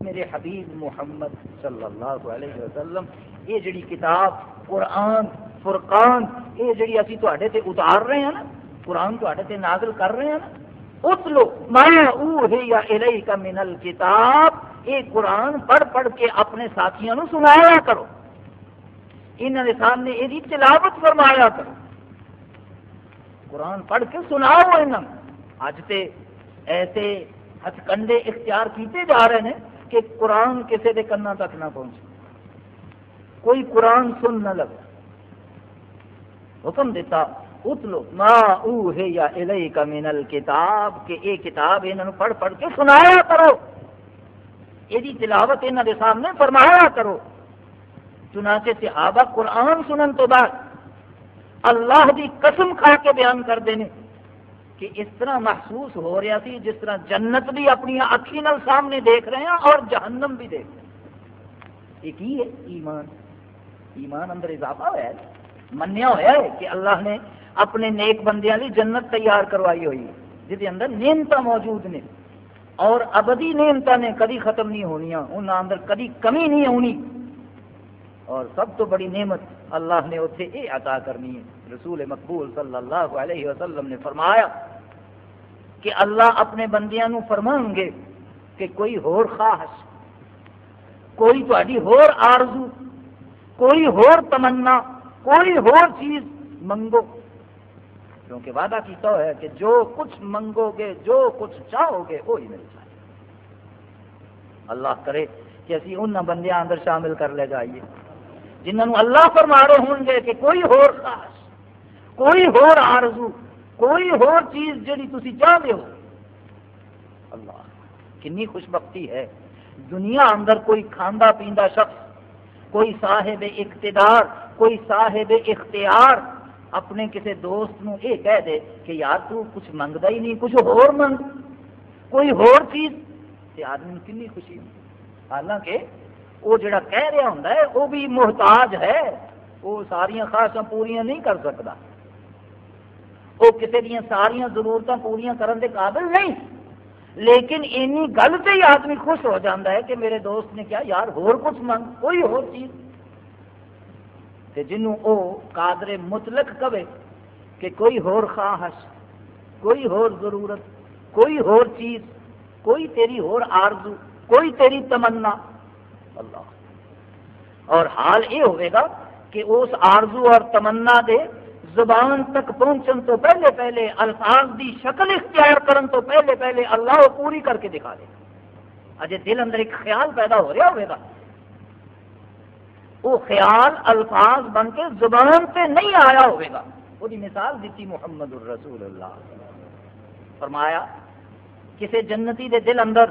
میرے حبیب محمد صلی اللہ علیہ وسلم۔ یہ جڑی کتاب، قرآن، فرقان، یہ جڑی اسی تے تے اتار رہے ہیں نا، قرآن تے نازل کر رہے ہیں نا، اس لو مایا اوہیا الیک من الکتاب یہ قرآن پڑھ پڑھ کے اپنے ساتھیوں سنایا کرو۔ انہوں نے سامنے یہ تلاوت فرمایا کرو۔ قرآن پڑھ کے سناؤ انہوں اج تے ایسے ہتھ کنڈے اختیار کیتے جا رہے ہیں کہ قرآن کسی کے کنا تک نہ پہنچے۔ کوئی قرآن سن نہ لگا۔ حکم دیتا، اتلو، ما اوہے یا الیک من الکتاب، کہ اے کتاب انہوں پڑھ پڑھ کے سنایا کرو۔ یہ تلاوت انہوں دے سامنے فرمایا کرو۔ چنانچہ صحابہ قرآن سنن تو بعد اللہ دی قسم کھا کے بیان کر دینے کہ اس طرح محسوس ہو رہا سی جس طرح جنت بھی اپنی اکھی نال سامنے دیکھ رہے ہیں اور جہنم بھی دیکھ رہے ہیں۔ یہ کی ہے ایمان۔ ایمان اندر اضافہ ہوا ہے، منیا ہوا ہے کہ اللہ نے اپنے نیک بندیاں لی جنت تیار کروائی ہوئی جہد اندر نعمت موجود نے۔ اور ابدی نعمت نے کدی ختم نہیں ہونی ان اندر کدی کمی نہیں ہونی۔ اور سب تو بڑی نعمت اللہ نے اتنے یہ عطا کرنی ہے۔ رسول مقبول صلی اللہ علیہ وسلم نے فرمایا کہ اللہ اپنے بندیاں نو فرمان گے کہ کوئی ہور خواہش، کوئی تاری ہور آرزو کوئی ہور تمنا، کوئی ہور چیز منگو۔ کیونکہ وعدہ کیتا ہے کہ جو کچھ منگو گے، جو کچھ چاہو گے، وہی مل جائے۔ اللہ کرے کہ اسی ان بندیاں اندر شامل کر لے جائیے۔ جنہوں اللہ فرما رہے ہوں گے کہ کوئی ہور خاص، کوئی ہور آرزو، کوئی ہور چیز جڑی تھی چاہتے ہو۔ اللہ، کنی خوش بختی ہے۔ دنیا اندر کوئی کھانا پیندا شخص کوئی صاحب اقتدار، کوئی صاحب اختیار۔ اپنے کسی دوست نو یہ کہہ دے کہ یار تو کچھ منگتا ہی نہیں، کچھ ہور منگ۔ کوئی ہور چیز۔ تے آدمی کنی خوشی حالانکہ وہ جڑا کہہ رہا ہوں وہ بھی محتاج ہے۔ وہ ساریا خواہشاں پوریا نہیں کر سکتا وہ کسی دیا ساریا ضرورت پوریا کرنے کے قابل نہیں۔ لیکن اینی گل سے ہی آدمی خوش ہو جاتا ہے کہ میرے دوست نے کیا یار، ہور کچھ منگ، کوئی ہور چیز۔ جنوں او قادر مطلق کبے کہ کوئی ہور خواہش، کوئی ہور ضرورت، کوئی ہور چیز، کوئی تیری ہور آرزو، کوئی تیری تمنا۔ اللہ۔ اور حال یہ ہوئے گا کہ اس آرزو اور تمنا دے زبان تک پہنچن تو پہلے پہلے الفاظ دی شکل اختیار کرن تو پہلے پہلے اللہ وہ پوری کر کے دکھا دے۔ اجے دل اندر ایک خیال پیدا ہو رہا ہوئے گا۔ وہ خیال الفاظ بن کے زبان پہ نہیں آیا ہوئے گا۔ وہ مثال دیتی محمد الرسول اللہ۔ فرمایا کسی جنتی دے دل اندر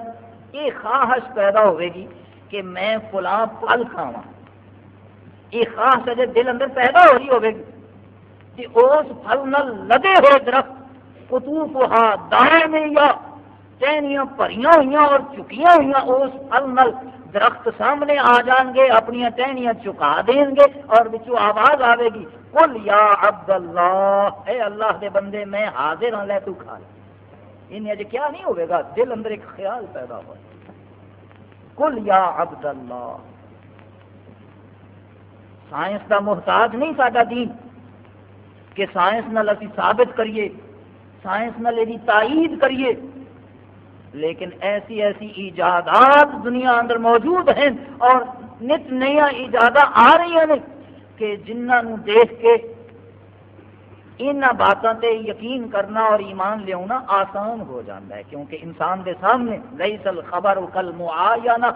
یہ خواہش پیدا ہوئے گی کہ میں فلاں پھل کھاوا یہ خاص اجے دل اندر پیدا ہو رہی ہوگی کہ اس پھل نل لدے ہوئے درخت کتوف دائیں میں یا ٹہنیاں پریاں ہوئی اور چکیاں ہوئی اس پھل نل درخت سامنے آ جان گے اپنی ٹہنیاں چکا دیں گے اور بچوں آواز آئے گی کل یا عبد اللہ اے اللہ دے بندے، میں حاضر ہوں لے تو کھا لے۔ انہیں اجے کیا نہیں ہوئے گا، دل اندر ایک خیال پیدا ہوا۔ کل یا عبد اللہ سائنس کا محتاج نہیں سا دین۔ کہ سائنس نال اسی ثابت کریے، سائنس نال یہ تائید کریے۔ لیکن ایسی ایسی ایجادات دنیا اندر موجود ہیں اور نت نیا ایجادات آ رہی ہیں کہ جنہوں دیکھ کے ان باتوں تے یقین کرنا اور ایمان لیا آسان ہو جاتا ہے۔ کیونکہ انسان دے سامنے لئی سل خبر کل معاینہ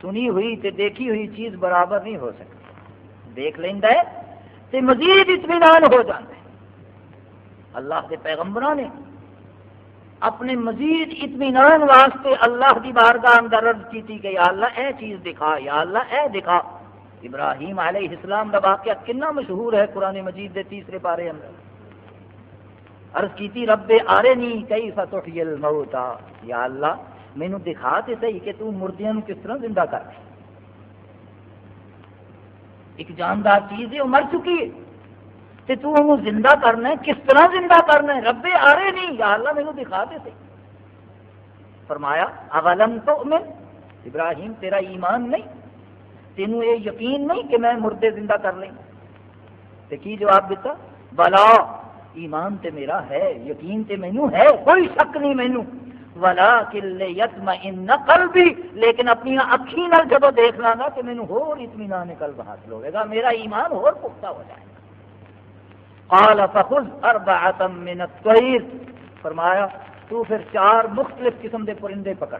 سنی ہوئی تے دیکھی ہوئی چیز برابر نہیں ہو سکتی۔ دیکھ لینا ہے تے مزید اطمینان ہو جاتا ہے اللہ کے پیغمبروں نے اپنے مزید اطمینان واسطے اللہ کی بارگاہ اندر عرض کی تھی کہ یا اللہ اے چیز دکھا، یا اللہ اے دکھا۔ ابراہیم علیہ السلام کا واقعہ کنا مشہور ہے قرآن مجید دے تیسرے پارے اندر عرض کی رب آرے نہیں کئی فتحی الموتا یا اللہ مینو دکھا تے صحیح کہ تو مردیاں کس طرح زندہ کر۔ ایک جاندار چیز ہے، وہ مر چکی ہے۔ تے تو انہوں زندہ کرنا ہے، کس طرح زندہ کرنا ہے؟ رب آرے نہیں، یا اللہ مینو دکھا تے۔ صحیح فرمایا، اولم تو میں ابراہیم، تیرا ایمان نہیں۔ تینوں یہ یقین نہیں کہ میں مردے زندہ کر لیں۔ تے کی جواب دیتا؟ بلا، ایمان تے میرا ہے، یقین تے مینو ہے، کوئی شک نہیں مینو۔ ولا کل یتم ان قلبی لیکن اپنی اکھی نال جب دیکھ لاں گا کہ مینو ہور اطمینان قلب حاصل ہوئے گا، میرا ایمان اور پختہ ہو جائے گا۔ قال فخذ اربعه من الطير۔ فرمایا، تو پھر چار مختلف قسم دے پرندے پکڑ۔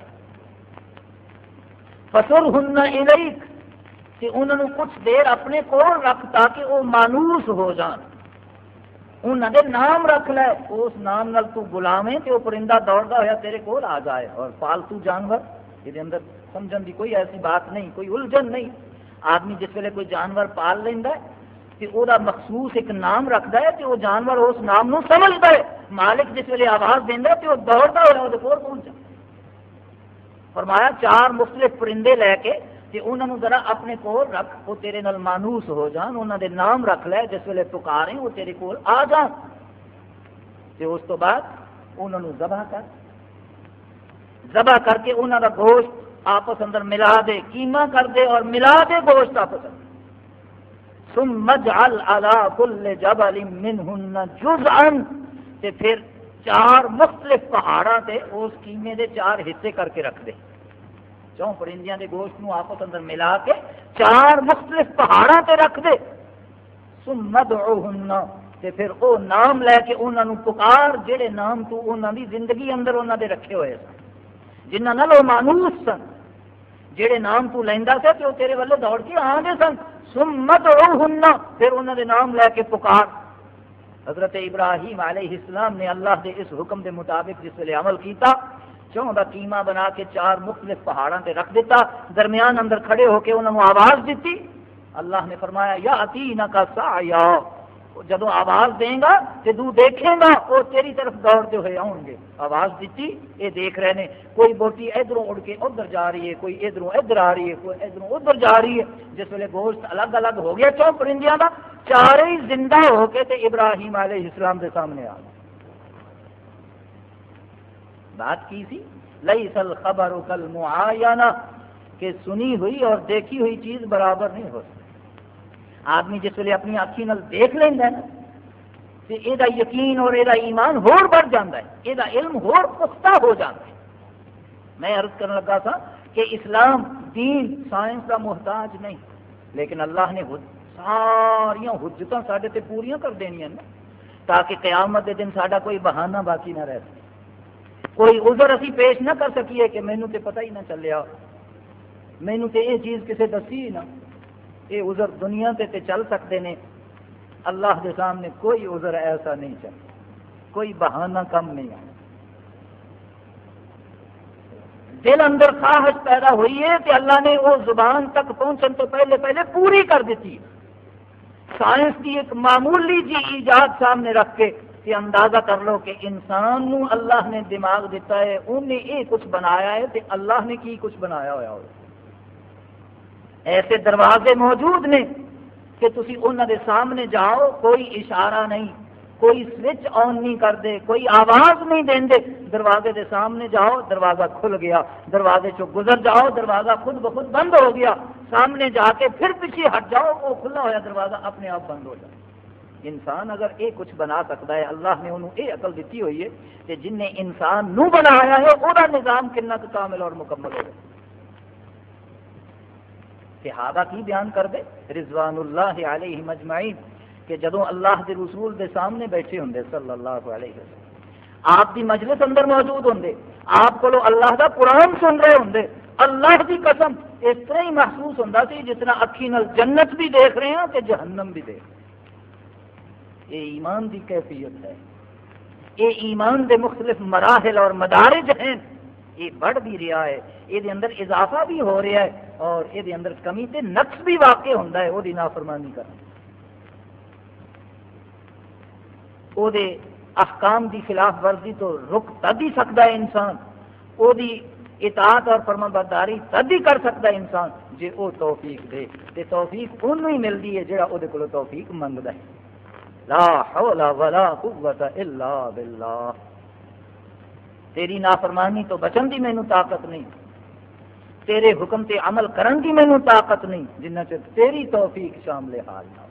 فصرهن الیک کہ انہوں نے کچھ دیر اپنے کو رکھ تاکہ وہ مانوس ہو جان۔ انہوں نے نام رکھ لے، اس نام نال تو بلاویں تو وہ پرندہ دوڑتا ہوا تیرے کول آ جائے، اور پالتو جانور یہ اندر سمجھن دی کوئی ایسی بات نہیں، کوئی الجھن نہیں، آدمی جس ویلے کوئی جانور پال لینا ہے وہ مخصوص ایک نام رکھتا ہے تو وہ جانور اس نام نو سمجھتا ہے، مالک جس ویلے آواز دینا تو وہ دوڑتا ہوا وہ پہنچا۔ فرمایا، چار مختلف پرندے لے کے جی تے انہوں نے ذرا اپنے کول رکھ، وہ تیرے نال مانوس ہو جان انہوں دے نام رکھ لے، جس ویلے پکارے وہ تیرے کول آ جان۔ تے اس تو بعد انہوں نے ذبح کر۔ ذبح کر کے انہوں دا گوشت آپس اندر ملا دے، کیما کر دے اور ملا دے گوشت آپس اندر۔ ثم اجعل على كل جبل منهن جزءا تے پھر چار مختلف پہاڑاں تے اس کیمے دے چار حصے کر کے رکھ دے۔ چون پرندیاں دے گوشت نو آپس اندر ملا کے چار مختلف پہاڑاں تے رکھ دے۔ ثم تے پھر او نام لے کے انہاں نو پکار جڑے نام تو انہاں دی زندگی اندر انہاں دے رکھے ہوئے سن۔ جنہاں نال او مانوس سن، جڑے نام تو لیندا تے تے او تیرے والے دوڑ کے آندے سن۔ ثم ادعوهن پھر انہاں دے نام لے کے پکار۔ حضرت ابراہیم علیہ السلام نے اللہ دے اس حکم دے مطابق جس ویلے عمل کیتا چون کا کیما بنا کے چار مختلف پہاڑوں تے رکھ دیتا، درمیان اندر کھڑے ہو کے انہوں نے آواز دیتی اللہ نے فرمایا، یا اتینا کا سا یا جدو آواز دیں گا جدو دیکھیں گا، وہ تیری طرف دوڑتے ہوئے آؤ گے۔ آواز دیتی یہ دیکھ رہے ہیں کوئی بوٹی ادھروں اڑ کے ادھر جا رہی ہے، کوئی ادھروں ادھر آ رہی ہے، کوئی ادھروں ادھر جا رہی ہے۔ جس ویلے گوشت الگ الگ ہو گیا چون پرندیاں کا چار ہی زندہ ہو کے تے ابراہیم علیہ السلام کے سامنے آ گئے۔ بات کی سی لئی سل خبر کل معاینہ کہ سنی ہوئی اور دیکھی ہوئی چیز برابر نہیں ہو سکتی۔ آدمی جس ویلے اپنی آخی نال دیکھ لینا نا، تو یہ یقین اور یہ ایمان ہور بڑھ جاتا ہے یہ علم ہور پختہ ہو جاتا ہے۔ میں عرض کرنے لگا تھا کہ اسلام دین، سائنس کا محتاج نہیں، لیکن اللہ نے ساریا حجت سڈے پوریا کر دنیا نا، تاکہ قیامت دن سڈا کوئی بہانہ باقی نہ رہ سکے۔ کوئی عذر اسی پیش نہ کر سکیے کہ مینو تو پتہ ہی نہ چلیا۔ مینو تو یہ چیز کسی دسی ہی نہ۔ یہ عذر دنیا تے تے چل سکتے ہیں اللہ کے سامنے کوئی عذر ایسا نہیں چل۔ کوئی بہانہ کم نہیں آ دل اندر خواہش پیدا ہوئی ہے کہ اللہ نے وہ زبان تک پہنچن تو پہلے پہلے پوری کر دیتی۔ سائنس کی ایک معمولی جی ایجاد سامنے رکھ کے کہ اندازہ کر لو کہ انسان نو اللہ نے دماغ دیتا ہے انہیں یہ کچھ بنایا ہے تو اللہ نے کی کچھ بنایا ہوا ہو ایسے دروازے موجود نے کہ تھی انہوں دے سامنے جاؤ، کوئی اشارہ نہیں، کوئی سوئچ آن نہیں کرتے کوئی آواز نہیں دیں دے۔ دروازے دے سامنے جاؤ، دروازہ کھل گیا۔ دروازے چو گزر جاؤ، دروازہ خود بخود بند ہو گیا۔ سامنے جا کے پھر پیچھے ہٹ جاؤ، وہ کھلا ہوا دروازہ اپنے آپ بند ہو جائے۔ انسان اگر یہ کچھ بنا سکتا ہے، اللہ نے انہوں یہ عقل دیتی ہوئی ہے کہ جن نے انسان نو بنایا ہے وہ نظام کنا کامل اور مکمل ہو صحابہ کی بیان کر دے؟ رضوان اللہ علیہ مجمعین، کہ جدو اللہ کے رسول دے سامنے بیٹھے ہوں صلی اللہ علیہ وسلم، آپ کی مجلس اندر موجود ہوں آپ کو اللہ کا قرآن سن رہے ہوں اللہ کی قسم اس طرح ہی محسوس ہوں جتنا اکھی نل جنت بھی دیکھ رہے ہیں کہ جہنم بھی دیکھ رہے ہیں۔ یہ ایمان دی کیفیت ہے۔ یہ ایمان دے مختلف مراحل اور مدارج ہیں۔ یہ بڑھ بھی رہا ہے۔ یہ اندر اضافہ بھی ہو رہا ہے اور یہ اندر کمی تے نقص بھی واقع ہوتا ہے۔ وہ نافرمانی کرنا۔ وہ احکام دی خلاف ورزی تو رک تد ہی سکتا ہے انسان۔ وہ اطاعت اور فرما برداری تد ہی کر سکتا ہے انسان۔ جی وہ توفیق دے۔ تے توفیق انہوں ہی ملتی ہے جہاں وہ توفیق منگتا ہے۔ لا حول ولا قوت الا باللہ۔ تیری نافرمانی تو بچن دی مینو طاقت نہیں۔ تیرے حکم تے عمل کرن دی مینو طاقت نہیں، جنہ چر تیری توفیق شامل حال نہ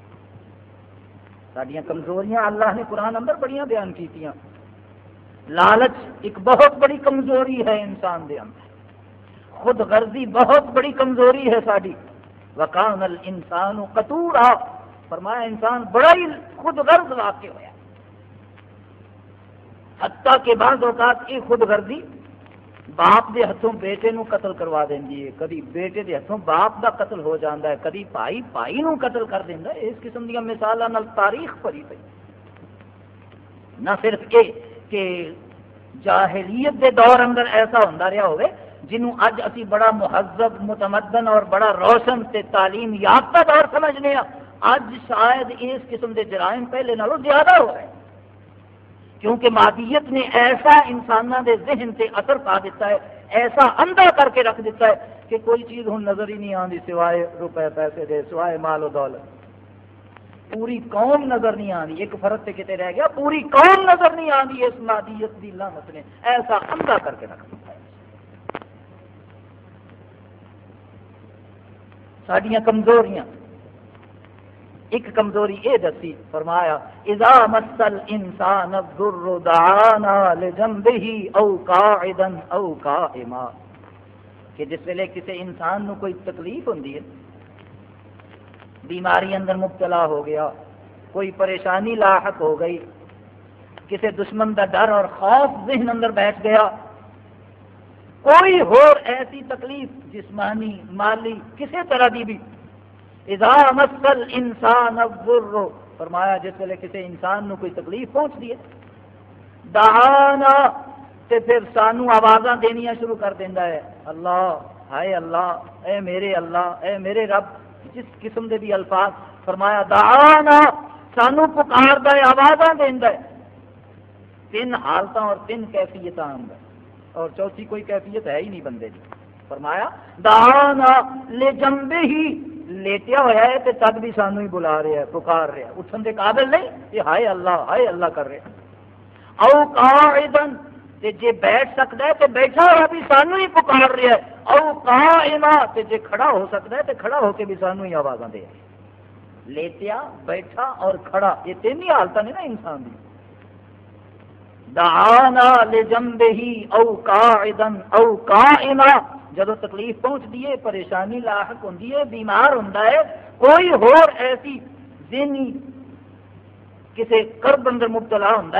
سڈیا کمزوریاں اللہ نے قرآن اندر بڑیاں بیان کیتیاں۔ لالچ ایک بہت بڑی کمزوری ہے انسان دے اندر۔ خود غرضی بہت بڑی کمزوری ہے ساری وکان الانسان قطورا۔ فرمایا انسان بڑا ہی خود غرض واقع ہوا حتیٰ کے بعض اوقات یہ خود غرضی باپ دے ہاتھوں بیٹے نو قتل کروا دینی ہے۔ کدی بیٹے دے ہاتھوں باپ دا قتل ہو جاتا ہے کدی بھائی بھائی نو قتل کر دینا اس قسم دیا مثال تاریخ پڑی پی نہ صرف یہ کہ جاہلیت دے دور اندر ایسا ہوں رہا ہوئے جنہوں اج اسی بڑا مہذب، متمدن اور بڑا روشن تے تعلیم یافتہ دور سمجھنے ہیں اج شاید اس قسم کے جرائم پہلے نالوں زیادہ ہو رہے ہیں۔ کیونکہ مادیت نے ایسا انسانوں کے ذہن سے اثر پا دیتا ہے، ایسا اندھا کر کے رکھ دیتا ہے کہ کوئی چیز ہوں نظر ہی نہیں آتی سوائے روپے پیسے دے، سوائے مال و دولت۔ پوری قوم نظر نہیں آتی ایک فرد سے کتنے رہ گیا، پوری قوم نظر نہیں آتی اس مادیت کی لانت نے۔ ایسا اندھا کر کے رکھ دیتا ہے۔ سڈیا کمزوریاں ایک کمزوری یہ دسی، فرمایا، اذا مسل انسان الضر دعانا لجنبه او قاعدا او قائما. کہ جس ویلے کسی انسان نو کوئی تکلیف ہوندی ہے، بیماری اندر مبتلا ہو گیا، کوئی پریشانی لاحق ہو گئی، کسی دشمن کا ڈر اور خوف ذہن اندر بیٹھ گیا، کوئی اور ایسی تکلیف جسمانی، مالی، کسی طرح کی بھی اذا مسل انسان الضر فرمایا، جس ویلے کسی انسان نو کوئی تکلیف پہنچتی ہے، دہانا تے پھر سانو آوازاں دینیا شروع کر دینا ہے۔ اللہ، ہائے اللہ، اے میرے اللہ، اے میرے رب، جس قسم دے بھی الفاظ فرمایا، دہانا سانو پکار ہے، آوازاں دینا ہے۔ تین حالتاں اور تین کیفیت اور چوتھی کوئی کیفیت ہے ہی نہیں بندے کی فرمایا، دہانا لے جمبے ہی لیٹیا ہوا ہے تو تب بھی سانو ہی بلا رہا ہے، پکار رہا ہے۔ اٹھن کے قابل نہیں، یہ ہائے اللہ ہائے اللہ کر رہا او قاعدن تے جے بیٹھ سکتا ہے، تے بیٹھا ہوا بھی سانو ہی پکار رہا ہے۔ او قائما تے جے کھڑا ہو سکتا ہے، تے کھڑا ہو کے بھی سانو ہی آواز دے لیٹیا، بیٹھا اور کھڑا، یہ تین ہی حالت نہیں نا انسان دی۔ دعانا لجنبه او قاعدا، او قائما جدو تکلیف پہنچتی ہے، پریشانی لاحق ہوں بیمار ہوں کوئی ہور ایسی ذہنی کسی کرب اندر مبتلا ہوں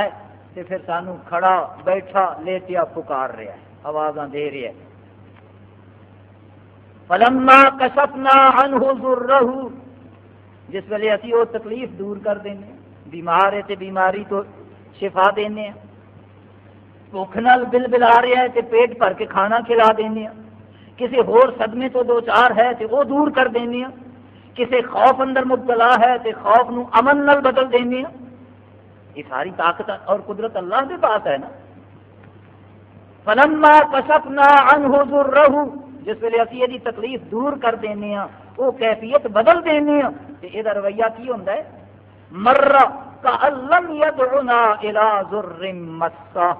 تو پھر سانو کھڑا بیٹھا لیٹیا پکار رہا ہے آواز دے رہا ہے۔ فلما کسپنا انہو رہو جس ویلے اسی وہ تکلیف دور کر دیں بیمار ہے تے بیماری تو شفا دینے بھوک نال بل بلا رہا ہے تے پیٹ بھر کے کھانا کھلا دینے کسی ہور صدمے تو دو چار ہے تو وہ دور کر دینی کسی خوف اندر مبتلا ہے تو خوف نو امن نل بدل دینی یہ ساری طاقت اور قدرت اللہ کے پاس ہے نا۔ فلما کسپنا انہو رہو جس ویلے اسی یہ تکلیف دور کر دینے ہاں وہ کیفیت بدل دینے ہاں تو یہ رویہ کی ہوتا ہے؟ مر کا الم یدعنا الى ذر مسا۔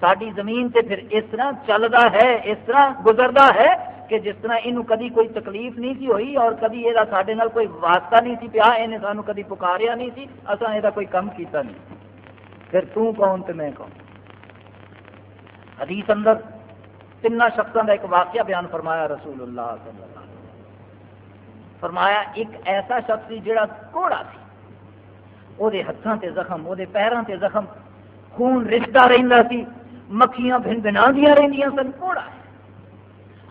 ساری زمین تے پھر اس طرح چلتا ہے، اس طرح گزرتا ہے کہ جس طرح یہ کدی کوئی تکلیف نہیں سی ہوئی اور کدی یہ سارے کوئی واسطہ نہیں سی پیا یہ سانو کدی پکاریا نہیں سی اصا یہ کوئی کم کیتا نہیں۔ پھر تو کون تو میں کون؟ حدیث اندر تین شخصوں کا ایک واقعہ بیان فرمایا رسول اللہ صلی اللہ علیہ وسلم۔ فرمایا، ایک ایسا شخص سی جڑا کوڑا سی۔ وہ ہاتھوں تے زخم وہ پیروں تے زخم خون رشتہ رہتا سی۔ مکھیاں بھن بنا دیا رہی سن۔ کوڑا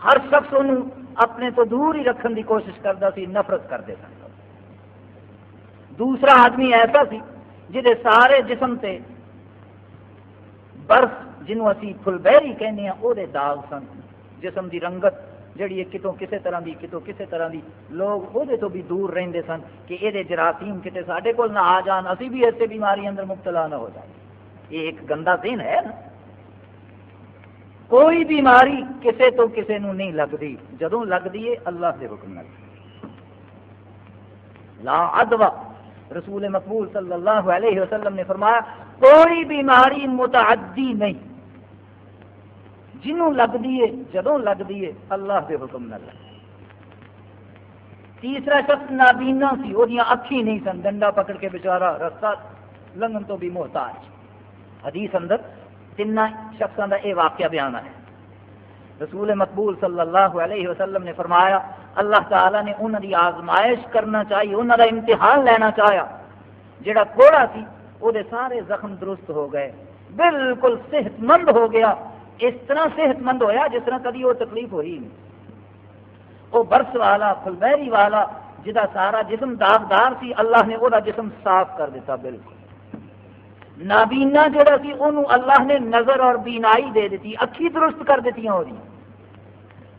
ہر شخص انہوں اپنے تو دور ہی رکھنے کی کوشش کرتا سی، نفرت کرتے سن۔ دوسرا آدمی ایسا سی جہے سارے جسم سے برف جنوں اسی فلبیری کہنے ہیں وہ داغ سن۔ جسم دی رنگت جڑی کتوں کسے طرح دی، کتوں کسے طرح دی۔ لوگ وہ تو بھی دور رہندے سن کہ یہ جراثیم کتے سارے کول نہ آ جان، اسی بھی ایسے بیماری اندر مبتلا نہ ہو جائے۔ یہ ایک گندا دن ہے۔ نا کوئی بیماری کسے تو کسے نو نہیں لگتی جدوں لگتی ہے اللہ کے حکم لا ادوا رسول مقبول صلی اللہ علیہ وسلم نے فرمایا، کوئی بیماری متعدی نہیں۔ جنوں لگتی ہے، جدوں لگتی ہے، اللہ کے حکم نہ لگ تیسرا شخص نابینا سی وہ اکھی نہیں سن۔ ڈنڈا پکڑ کے بچارا رستہ لنگن تو بھی محتاج۔ حدیث اندر تین شخصوں کا یہ واقعہ بیان ہے۔ رسول مقبول صلی اللہ علیہ وسلم نے فرمایا، اللہ تعالی نے انہوں کی آزمائش کرنا چاہیے انہوں کا امتحان لینا چاہیا۔ جڑا کوڑا سی وہ سارے زخم درست ہو گئے۔ بالکل صحت مند ہو گیا۔ اس طرح صحت مند ہویا جس طرح کدی وہ تکلیف ہوئی نہیں۔ وہ برس والا فلبیری والا جہاں سارا جسم داغدار سی، اللہ نے وہ جسم صاف کر دیتا بالکل۔ نابینا جڑا سی انہوں اللہ نے نظر اور بینائی دے دیتی، اکھی درست کر دیتی ہو رہی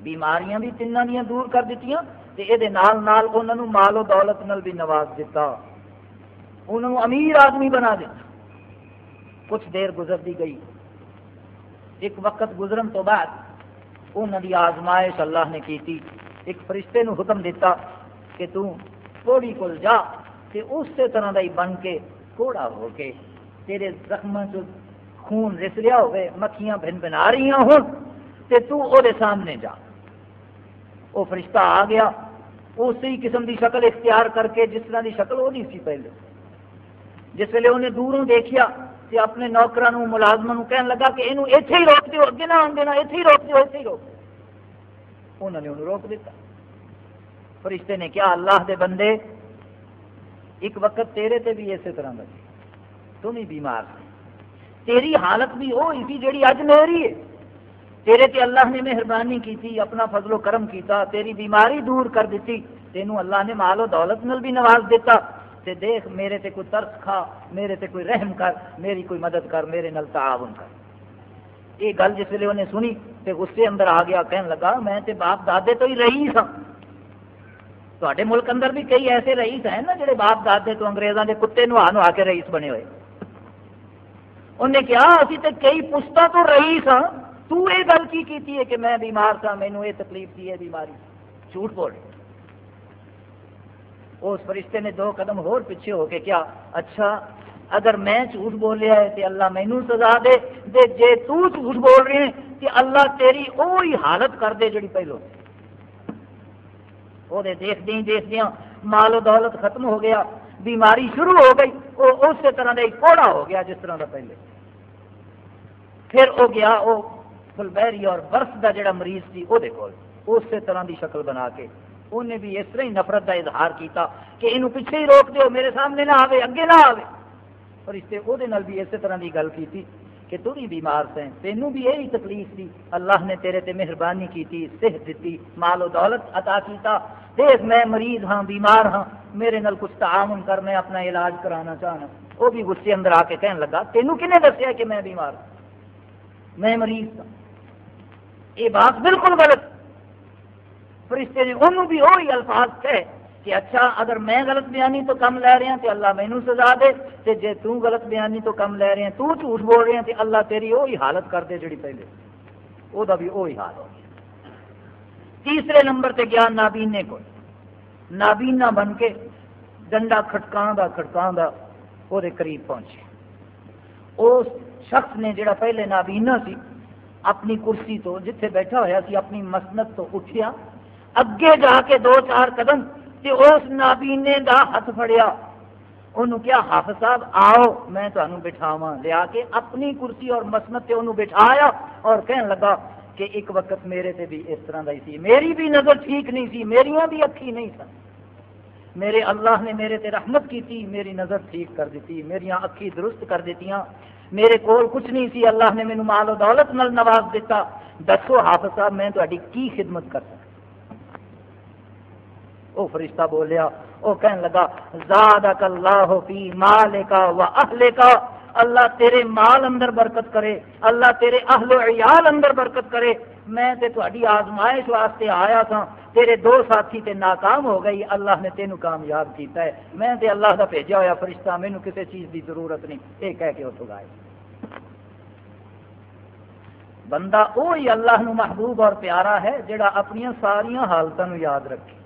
بیماریاں بھی تین دیا دور کر دیتی تے یہ نال نال انہوں مال و دولت نل بھی نواز دیتا انہوں امیر آدمی بنا دیتا کچھ دیر گزرتی گئی۔ ایک وقت گزرن تو بعد انہوں دی آزمائش اللہ نے کیتی۔ ایک فرشتے نو حکم دیتا کہ تو کوڑی کول جا، تے اسی طرح دا ہی بن کے کوڑا ہو کے تیرے زخم چ خون رس لیا ہوئے، مکھیاں بن بنا رہی ہوں، تے تو او دے سامنے جا۔ وہ فرشتہ آ گیا، اسی قسم دی شکل اختیار کر کے جس طرح دی شکل وہ نہیں سی پہلے۔ جس ویلے انہیں دوروں دیکھیا، تے اپنے نوکرا ملازم کہنے لگا کہ یہ اتنے ہی روک دیو، اگے نہ آن دینا اتنے ہی روک دیو اتنے ہی روک انہوں نے انہوں روک دیتا۔ فرشتے نے کیا اللہ دے بندے، ایک وقت تیرے تے بھی اسی طرح بچے تم ہی بیمار تیری حالت بھی وہ اسی جیڑی اج میری ہے۔ تیرے تے اللہ نے مہربانی کی تھی اپنا فضل و کرم کیتا، تیری بیماری دور کر دیتی۔ تینوں اللہ نے مال و دولت نل بھی نواز دیتا۔ تے دیکھ، میرے تے کوئی ترس کھا، میرے تے کوئی رحم کر، میری کوئی مدد کر، میرے نل تعاون کر۔ یہ گل جس ویلے انہیں سنی، تے غصے اندر آ گیا کہنے لگا، میں تے باپ دادے تو ہی رہی سا تے ملک اندر بھی کئی ایسے رئیس ہیں نا، جڑے باپ دادے تو انگریزوں کے کتے نوا نوا کے رئیس بنے ہوئے۔ انہیں کہا ابھی تو کئی پشتا تو رئیس ہاں تو یہ گل کی کیتی ہے کہ میں بیمار تھا مینو یہ تکلیف تھی ہے بیماری۔ جھوٹ بول اس فرشتے نے دو قدم اور پیچھے ہو کے کیا اچھا اگر میں جھوٹ بول رہا ہے تو اللہ مینو سزا دے دے جے تو جھوٹ بول رہے ہیں تو اللہ تیری وہی حالت کر دے جڑی پہلو۔ وہ دیکھ دیں دیکھ دیا مال و دولت ختم ہو گیا۔ بیماری شروع ہو گئی، وہ اسی طرح کا ایک کوڑا ہو گیا جس طرح کا پہلے۔ پھر وہ گیا، وہ فلبیری اور برف کا جڑا مریض سی وہ اسی طرح کی شکل بنا کے۔ انہیں بھی اس طرح ہی نفرت کا اظہار کیتا کہ یہ پیچھے ہی روک دیو، میرے سامنے نہ آئے اگے نہ آئے اور اس سے وہ بھی اسی طرح کی گل کی کہ تو بھی بیمار سے تینوں بھی یہی تکلیف تھی۔ اللہ نے تیرے تے مہربانی کی صحت دیتی مال و دولت عطا کیتا۔ دیکھ میں مریض ہاں بیمار ہاں میرے نال کچھ تعاون کر، میں اپنا علاج کرانا چاہنا۔ وہ بھی غصے اندر آ کے کہنے لگا، تینوں کنے دسیا کہ میں بیمار ہوں میں مریض ہوں یہ بات بالکل غلط۔ فرشتے نے انہوں بھی وہی الفاظ کہے۔ کہ اچھا اگر میں غلط بیانی تو کم لے رہے ہیں تو اللہ مینو سزا دے، تے جے تو غلط بیانی تو کم لے رہے ہیں، تو جھوٹ بول رہے ہیں تو اللہ تیری وہی حالت کر دے جڑی پہلے۔ وہ بھی وہی حال ہو گیا۔ تیسرے نمبر تے گیا نابینے کو نابینا بن کے ڈنڈا کھٹکاں دا کھٹکاں دا وہ قریب پہنچے۔ اس شخص نے جڑا پہلے نابینا سی، اپنی کرسی تو جتھے بیٹھا ہوا سی، اپنی مسنت تو اٹھیا۔ اگے جا کے دو چار قدم کہ اس نابینے دا ہاتھ فڑیا۔ انہوں کیا حافظ صاحب، آؤ، میں تمہیں بٹھاوا لیا کے اپنی کرسی اور مسنت سے انہوں بٹھایا اور کہنے لگا کہ ایک وقت میرے سے بھی اس طرح ہی سی۔ میری بھی نظر ٹھیک نہیں سی، میریاں بھی اکھی نہیں سن۔ میرے اللہ نے میرے تے رحمت کی تھی میری نظر ٹھیک کر دیتی میری اکھی درست کر دیتی میرے کول کچھ نہیں سی، اللہ نے مینو مال و دولت نل نواز دیتا۔ دسو حافظ صاحب، میں تاری کی خدمت کر سکتا وہ فرشتہ بولیا وہ کہنے لگا، زادک اللہ فی مال کا و اہل کا اللہ تیرے مال اندر برکت کرے، اللہ تیرے اہل و عیال اندر برکت کرے۔ میں تے تھوڑی آزمائش واسطے آیا تھا، تیرے دو ساتھی تے ناکام ہو گئی، اللہ نے تینوں کامیاب کیتا ہے۔ میں تے اللہ کا بھیجا ہوا فرشتہ مینو کسی چیز کی ضرورت نہیں۔ یہ کہہ کے اتو گائے بندہ وہی اللہ نو محبوب اور پیارا ہے جڑا اپنی ساریا حالتوں یاد رکھے۔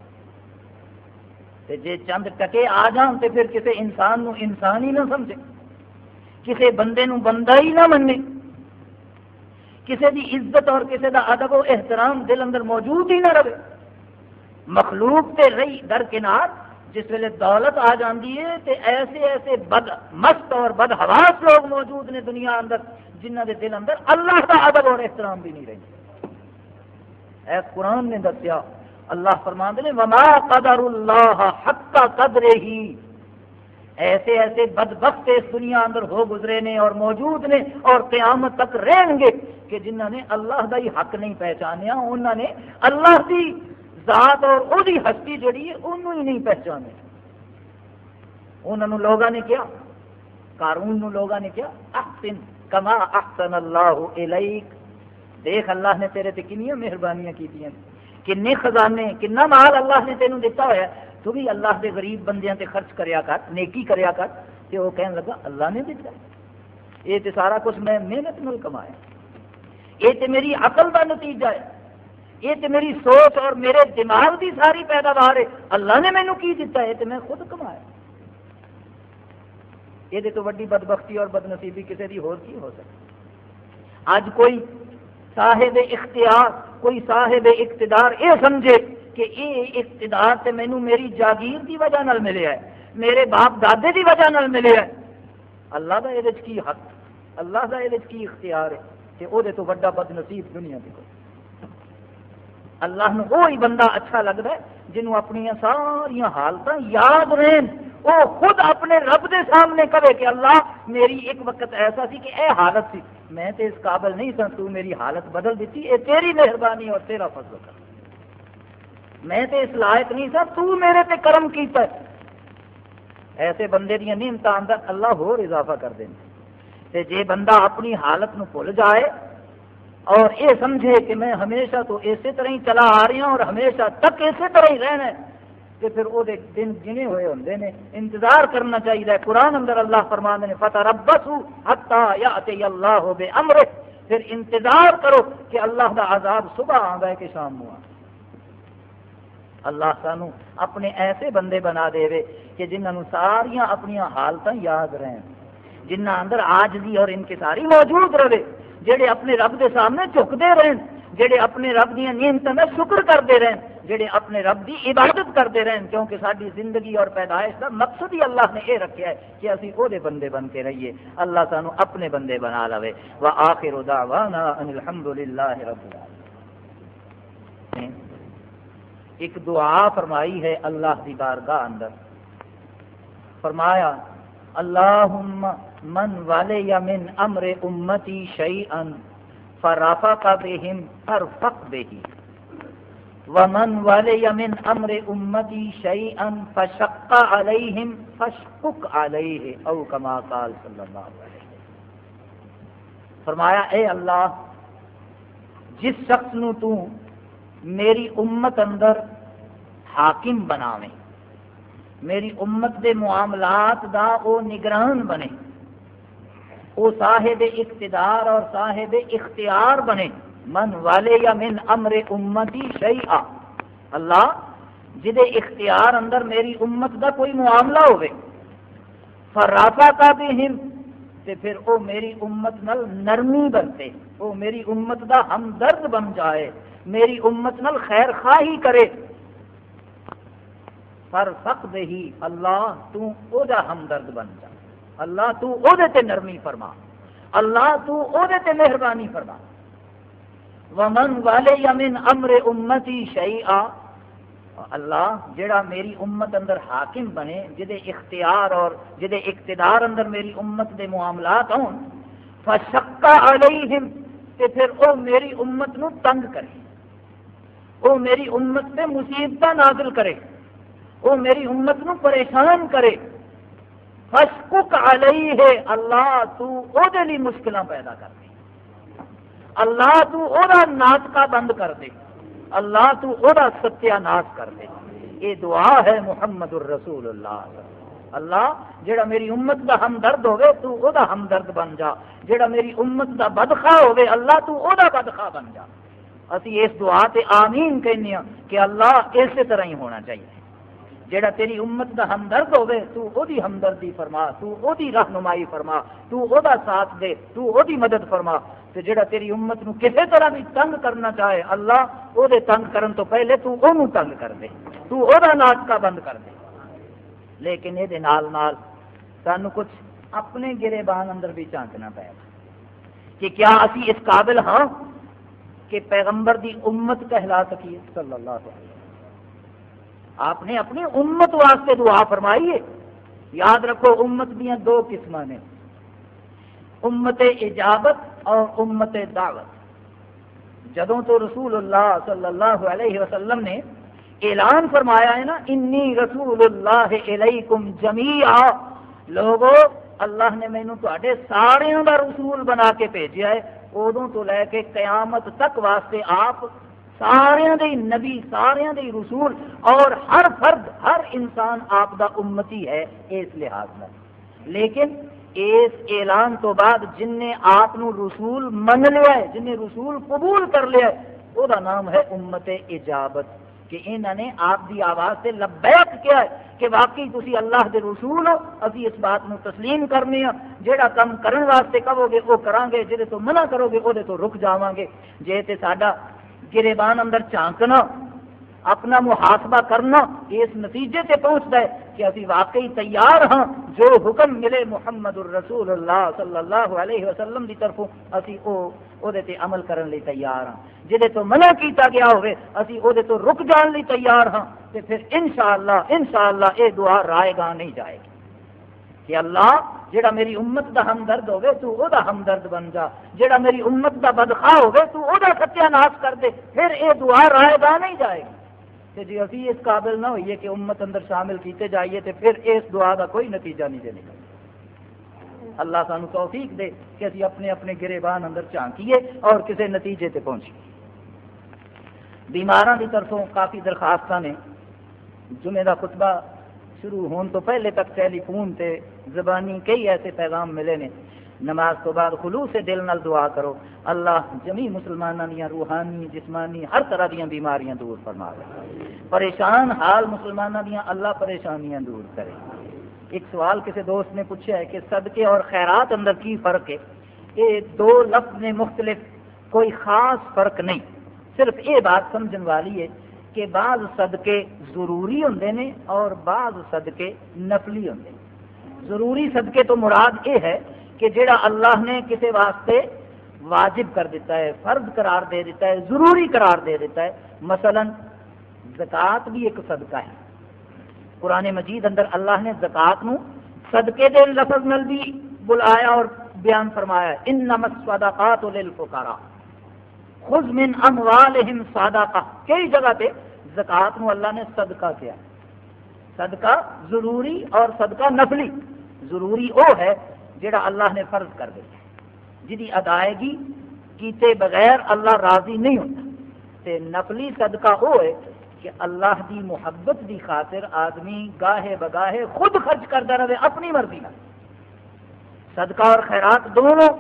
تے جے چند ٹکے آ جان تے پھر کسی انسان نو انسان ہی نہ سمجھے کسی بندے نو بندہ ہی نہ منے۔ کسی دی عزت اور کسی دا ادب و احترام دل اندر موجود ہی نہ رہے۔ مخلوق تے رہی در کنار، جس ویلے دولت آ جاندی ہے تے ایسے ایسے بد مست اور بد حواس لوگ موجود نے دنیا اندر جنہ دے دل اندر اللہ کا ادب اور احترام بھی نہیں رہے اے قرآن نے دسیا اللہ فرمان دے وما قدر اللہ حق قدر ہی ایسے ایسے بد بخت اس دنیا اندر ہو گزرے نے اور موجود نے اور قیامت تک رہیں گے کہ جنہ نے اللہ کا ہی حق نہیں پہچانیا، انہوں نے اللہ کی ذات اور وہ ہستی جڑی ہے، انہوں ہی نہیں پہچانے۔ انہوں نے لوگوں نے کیا، قارون نو لوگوں نے کیا، احسن کما احسن اللہ الیک۔ دیکھ اللہ نے تیرے تے کنیاں مہربانیاں کیتیاں۔ کنے خزانے، کنا مال اللہ نے تینوں دیتا ہوا ہے، تو بھی اللہ دے غریب بندیاں تے خرچ کریا کر، نیکی کریا کر، تے وہ کہنے لگا، اللہ نے دیتا یہ تے سارا کچھ میں محنت نال کمایا۔ یہ تے میری عقل دا نتیجہ ہے۔ یہ تے میری سوچ اور میرے دماغ دی ساری پیداوار ہے۔ اللہ نے مینو کی دیتا ہے؟ تے میں خود کمایا۔ یہ تو وڈی بدبختی اور بدنصیبی کسی کی ہو سکتی۔ اج کوئی صاحب اختیار کوئی صاحب اقتدار یہ سمجھے کہ یہ اقتدار تے مینو میری جاگیر دی وجہ نال ملے ہے، میرے باپ دادے دی وجہ نال ملے ہے۔ اللہ کا یہ کی حق، اللہ کا یہ کی اختیار ہے کہ وہ تو وڈا بد نصیب دنیا کی کوئی۔ اللہ نو وہی بندہ اچھا لگتا ہے جنہوں اپنی ساری حالت یاد رہن۔ وہ خود اپنے رب دے سامنے کرے کہ اللہ، میری ایک وقت ایسا سی کہ اے حالت سی میں تے اس قابل نہیں سن، تو میری حالت بدل دیتی۔ اے تیری مہربانی اور تیرا فضل کر۔ میں تے اس لائق نہیں سا تو میرے تے کرم کیتا ہے۔ ایسے بندے دیا نعمت اندر اللہ ہو اضافہ کر دیں تے جے بندہ اپنی حالت نو بھول جائے اور یہ سمجھے کہ میں ہمیشہ تو اسی طرح ہی چلا آ رہی ہوں اور ہمیشہ تک اسی طرح ہی رہنا ہے۔ کہ پھر وہ دن گنے ہوئے ہوں نے، انتظار کرنا چاہیے قرآن اندر اللہ فرمان نے فتح ربس یا اللہ ہو بے امر پھر انتظار کرو کہ اللہ کا عذاب صبح آ گئے کہ شام ہوا اللہ سانو اپنے ایسے بندے بنا دے وے کہ جنہوں ساریا اپنی حالت یاد رہیں۔ جنہ اندر آج دی اور ان کے ساری موجود رہے، جڑے اپنے رب دے سامنے چکتے رہن، جڑے اپنے رب دیا نیمتوں میں شکر کرتے رہن۔ جڑے اپنے رب دی عبادت کرتے رہن، کیونکہ ساری زندگی اور پیدائش کا مقصد ہی اللہ نے یہ رکھا ہے کہ اسی وہ بندے بن کے رہیے۔ اللہ سانو اپنے بندے بنا لے و آخر دعوانا ان الحمد للہ رب العالمین۔ ایک دعا فرمائی ہے اللہ دی بارگاہ اندر۔ فرمایا، اللہم من والے یا من امر امتی شیئن فرافق بهم فرفق به ومن ولي من امر امتی شيئا فشق عليهم فشقق عليه او كما قال صلی اللہ علیہ وسلم فرمایا، اے اللہ، جس شخص نو تو میری امت اندر حاکم بناویں میری امت دے معاملات دا او نگران بنے، او صاحب اقتدار اور صاحب اختیار بنے من والے یا من امر امتی شیئا. اللہ، جدے اختیار اندر میری امت دا کوئی معاملہ ہوئے فرافا کا بھی ہم، تے پھر او میری امت نل نرمی بنتے، او میری امت دا ہمدرد بن جائے، میری امت نل خیر خواہی کرے۔ فر فق دے ہی اللہ تو او دا ہمدرد بن جا۔ اللہ تو او دے تے نرمی فرما۔ اللہ تو او دے تے مہربانی فرما۔ ومن والے یمن امر امتی شیئا اللہ جڑا میری امت اندر حاکم بنے، جدے اختیار اور جدے اقتدار اندر میری امت دے معاملات ہون فشقا علیہم تے پھر او میری امت نو تنگ کرے۔ او میری امت تے مصیبت نازل کرے۔ او میری امت نو پریشان کرے۔ فشقق علیہ اللہ تو او دے لی مشکلہ پیدا کر دے۔ اللہ تو او بند کر دے۔ اللہ تو او ستیہ کر دے۔ یہ دعا ہے محمد الرسول اللہ۔ اللہ جڑا میری امت دا ہمدرد ہوئے تو او دا ہمدرد بن جا۔ جڑا میری امت دا بدخواہ ہوئے اللہ تو او دا بدخواہ بن جا۔ اسی اس دعا تے آمین کہنے ہیں کہ اللہ اسی طرح ہی ہونا چاہیے۔ جیڑا تیری امت دا ہمدرد ہوئے تو او دی ہمدردی فرما، تو او دی رہنمائی فرما، تو او دا ساتھ دے، تو او دی مدد فرما۔ تو جیڑا تیری امت نو کسے طرح بھی تنگ کرنا چاہے، اللہ او دے تنگ کرن تو پہلے تو او نو تنگ کر دے۔ تو او دا ناچکا بند کر دے۔ لیکن یہ نال نال سانو کچھ اپنے گرے بان اندر بھی چانکنا پائے کہ کیا اسی اس قابل ہاں؟ کہ پیغمبر دی امت کہلا سکیے؟ صلی اللہ علیہ وسلم۔ آپ نے اپنی امت واسطے دعا فرمائی ہے۔ یاد رکھو، امت دیا دو قسم نے۔ امت اجابت اور امت دعوت۔ جدوں تو رسول اللہ صلی اللہ علیہ وسلم نے اعلان فرمایا ہے نا، انی رسول اللہ علیکم جمیعا لوگو، اللہ نے مینو تے سارے کا رسول بنا کے بھیجا ہے۔ ادو تو لے کے قیامت تک واسطے آپ سارے دے نبی، سارے دے رسول اور ہر فرد، ہر انسان آپ دا امتی ہے اس لحاظ میں لیکن اس اعلان تو بعد جن نے آپ رسول من لیا ہے، جن نے رسول قبول کر لیا ہے، وہ دا نام ہے امت اجابت۔ کہ انہوں نے آپ دی آواز سے لبیک کیا ہے کہ واقعی تسی اللہ دے رسول ہو ابھی اس بات نو تسلیم کرنے ہاں۔ جیڑا کم کرن واسطے کہو گے، وہ کران گے جہے تو منع کرو گے وہ تو رک جاواں گے۔ جے تے ساڈا گریبان اندر چانکنا، اپنا محاسبہ کرنا، اس نتیجے سے پہنچتا ہے کہ ابھی واقعی تیار ہاں جو حکم ملے محمد الرسول اللہ صلی اللہ علیہ وسلم کی طرف ابھی وہ عمل کرنے لی تیار ہاں۔ جہے تو منع کیتا گیا ہوئے، ابھی وہ تو رک جان لی تیار ہاں تو پھر انشاءاللہ انشاءاللہ یہ دعا رائے گاہ نہیں جائے گی۔ کہ اللہ جڑا میری امت دا ہمدرد ہوے تو او دا ہمدرد بن جا۔ جڑا میری امت دا بدخواہ ہوے تو او دا ستیہ ناش کر دے۔ پھر اے دعا رائے گاہ نہیں جائے گی۔ کہ جی ابھی اس قابل نہ ہوئیے کہ امت اندر شامل کیتے جائیے تو پھر اس دعا کا کوئی نتیجہ نہیں دے نکلتا اللہ سانو توفیق دے کہ اسی اپنے اپنے گریبان اندر چانکیے اور کسی نتیجے تے پہنچیے۔ بیماروں کی طرفوں کافی درخواست نے جمعے کا خطبہ شروع ہون تو پہلے تک ٹیلی فون تے زبانی کئی ایسے پیغام ملے نے۔ نماز تو بعد خلوص دل نال دعا کرو۔ اللہ جمی مسلمانوں دیا روحانی، جسمانی، ہر طرح دیا بیماریاں دور فرما دے پریشان حال مسلمانوں دیا اللہ پریشانیاں دور کرے۔ ایک سوال کسی دوست نے پوچھا ہے کہ صدقے اور خیرات اندر کی فرق ہے؟ یہ دو لفظ میں مختلف، کوئی خاص فرق نہیں۔ صرف یہ بات سمجھن والی ہے کہ بعض صدقے ضروری ہوں نے اور بعض صدقے نفلی ہوں ضروری صدقے تو مراد یہ ہے کہ جڑا اللہ نے کسی واسطے واجب کر دیتا ہے، فرض قرار دے دیتا ہے، ضروری قرار دے دیتا ہے۔ مثلا زکوٰۃ بھی ایک صدقہ ہے۔ قرآن مجید اندر اللہ نے زکوٰۃ نو صدقے دے لفظ نل بھی بلایا اور بیان فرمایا ان نمت صدقات للفقراء۔ خذ من اموالہم صدقہ۔ کئی جگہ پہ زکوٰۃ نو اللہ نے صدقہ کیا۔ صدقہ ضروری اور صدقہ نفلی۔ ضروری وہ ہے جڑا اللہ نے فرض کر دیا۔ جی ادائیگی کیتے بغیر اللہ راضی نہیں ہوتا۔ تے نفلی صدقہ وہ ہے کہ اللہ دی محبت دی خاطر آدمی گاہے بگاہے خود خرچ کرتا رہے اپنی مرضی میں صدقہ اور خیرات دونوں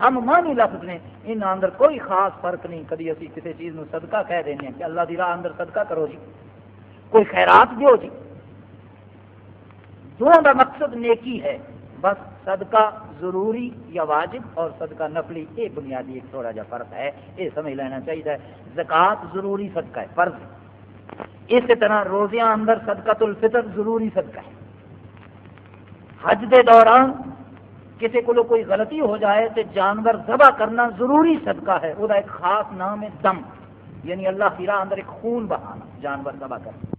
ہم مانی لفظ نے۔ ان اندر کوئی خاص فرق نہیں کدی اسی کسی چیز نو صدقہ کہہ دینے کہ اللہ دی راہ اندر صدقہ کرو جی۔ کوئی خیرات دیو جی۔ دونوں کا مقصد نیکی ہے، بس صدقہ ضروری یا واجب اور صدقہ نفلی، یہ بنیادی ایک تھوڑا جا فرق ہے۔ یہ سمجھ لینا چاہیے۔ زکوٰۃ ضروری صدقہ ہے، فرض۔ اسی طرح روزیاں اندر صدقہ الفطر ضروری صدقہ ہے۔ حج دے دوران کسی کو کوئی غلطی ہو جائے تو جانور ذبح کرنا ضروری صدقہ ہے۔ وہ ایک خاص نام ہے دم یعنی اللہ کی راہ اندر ایک خون بہانا، جانور ذبح کرنا۔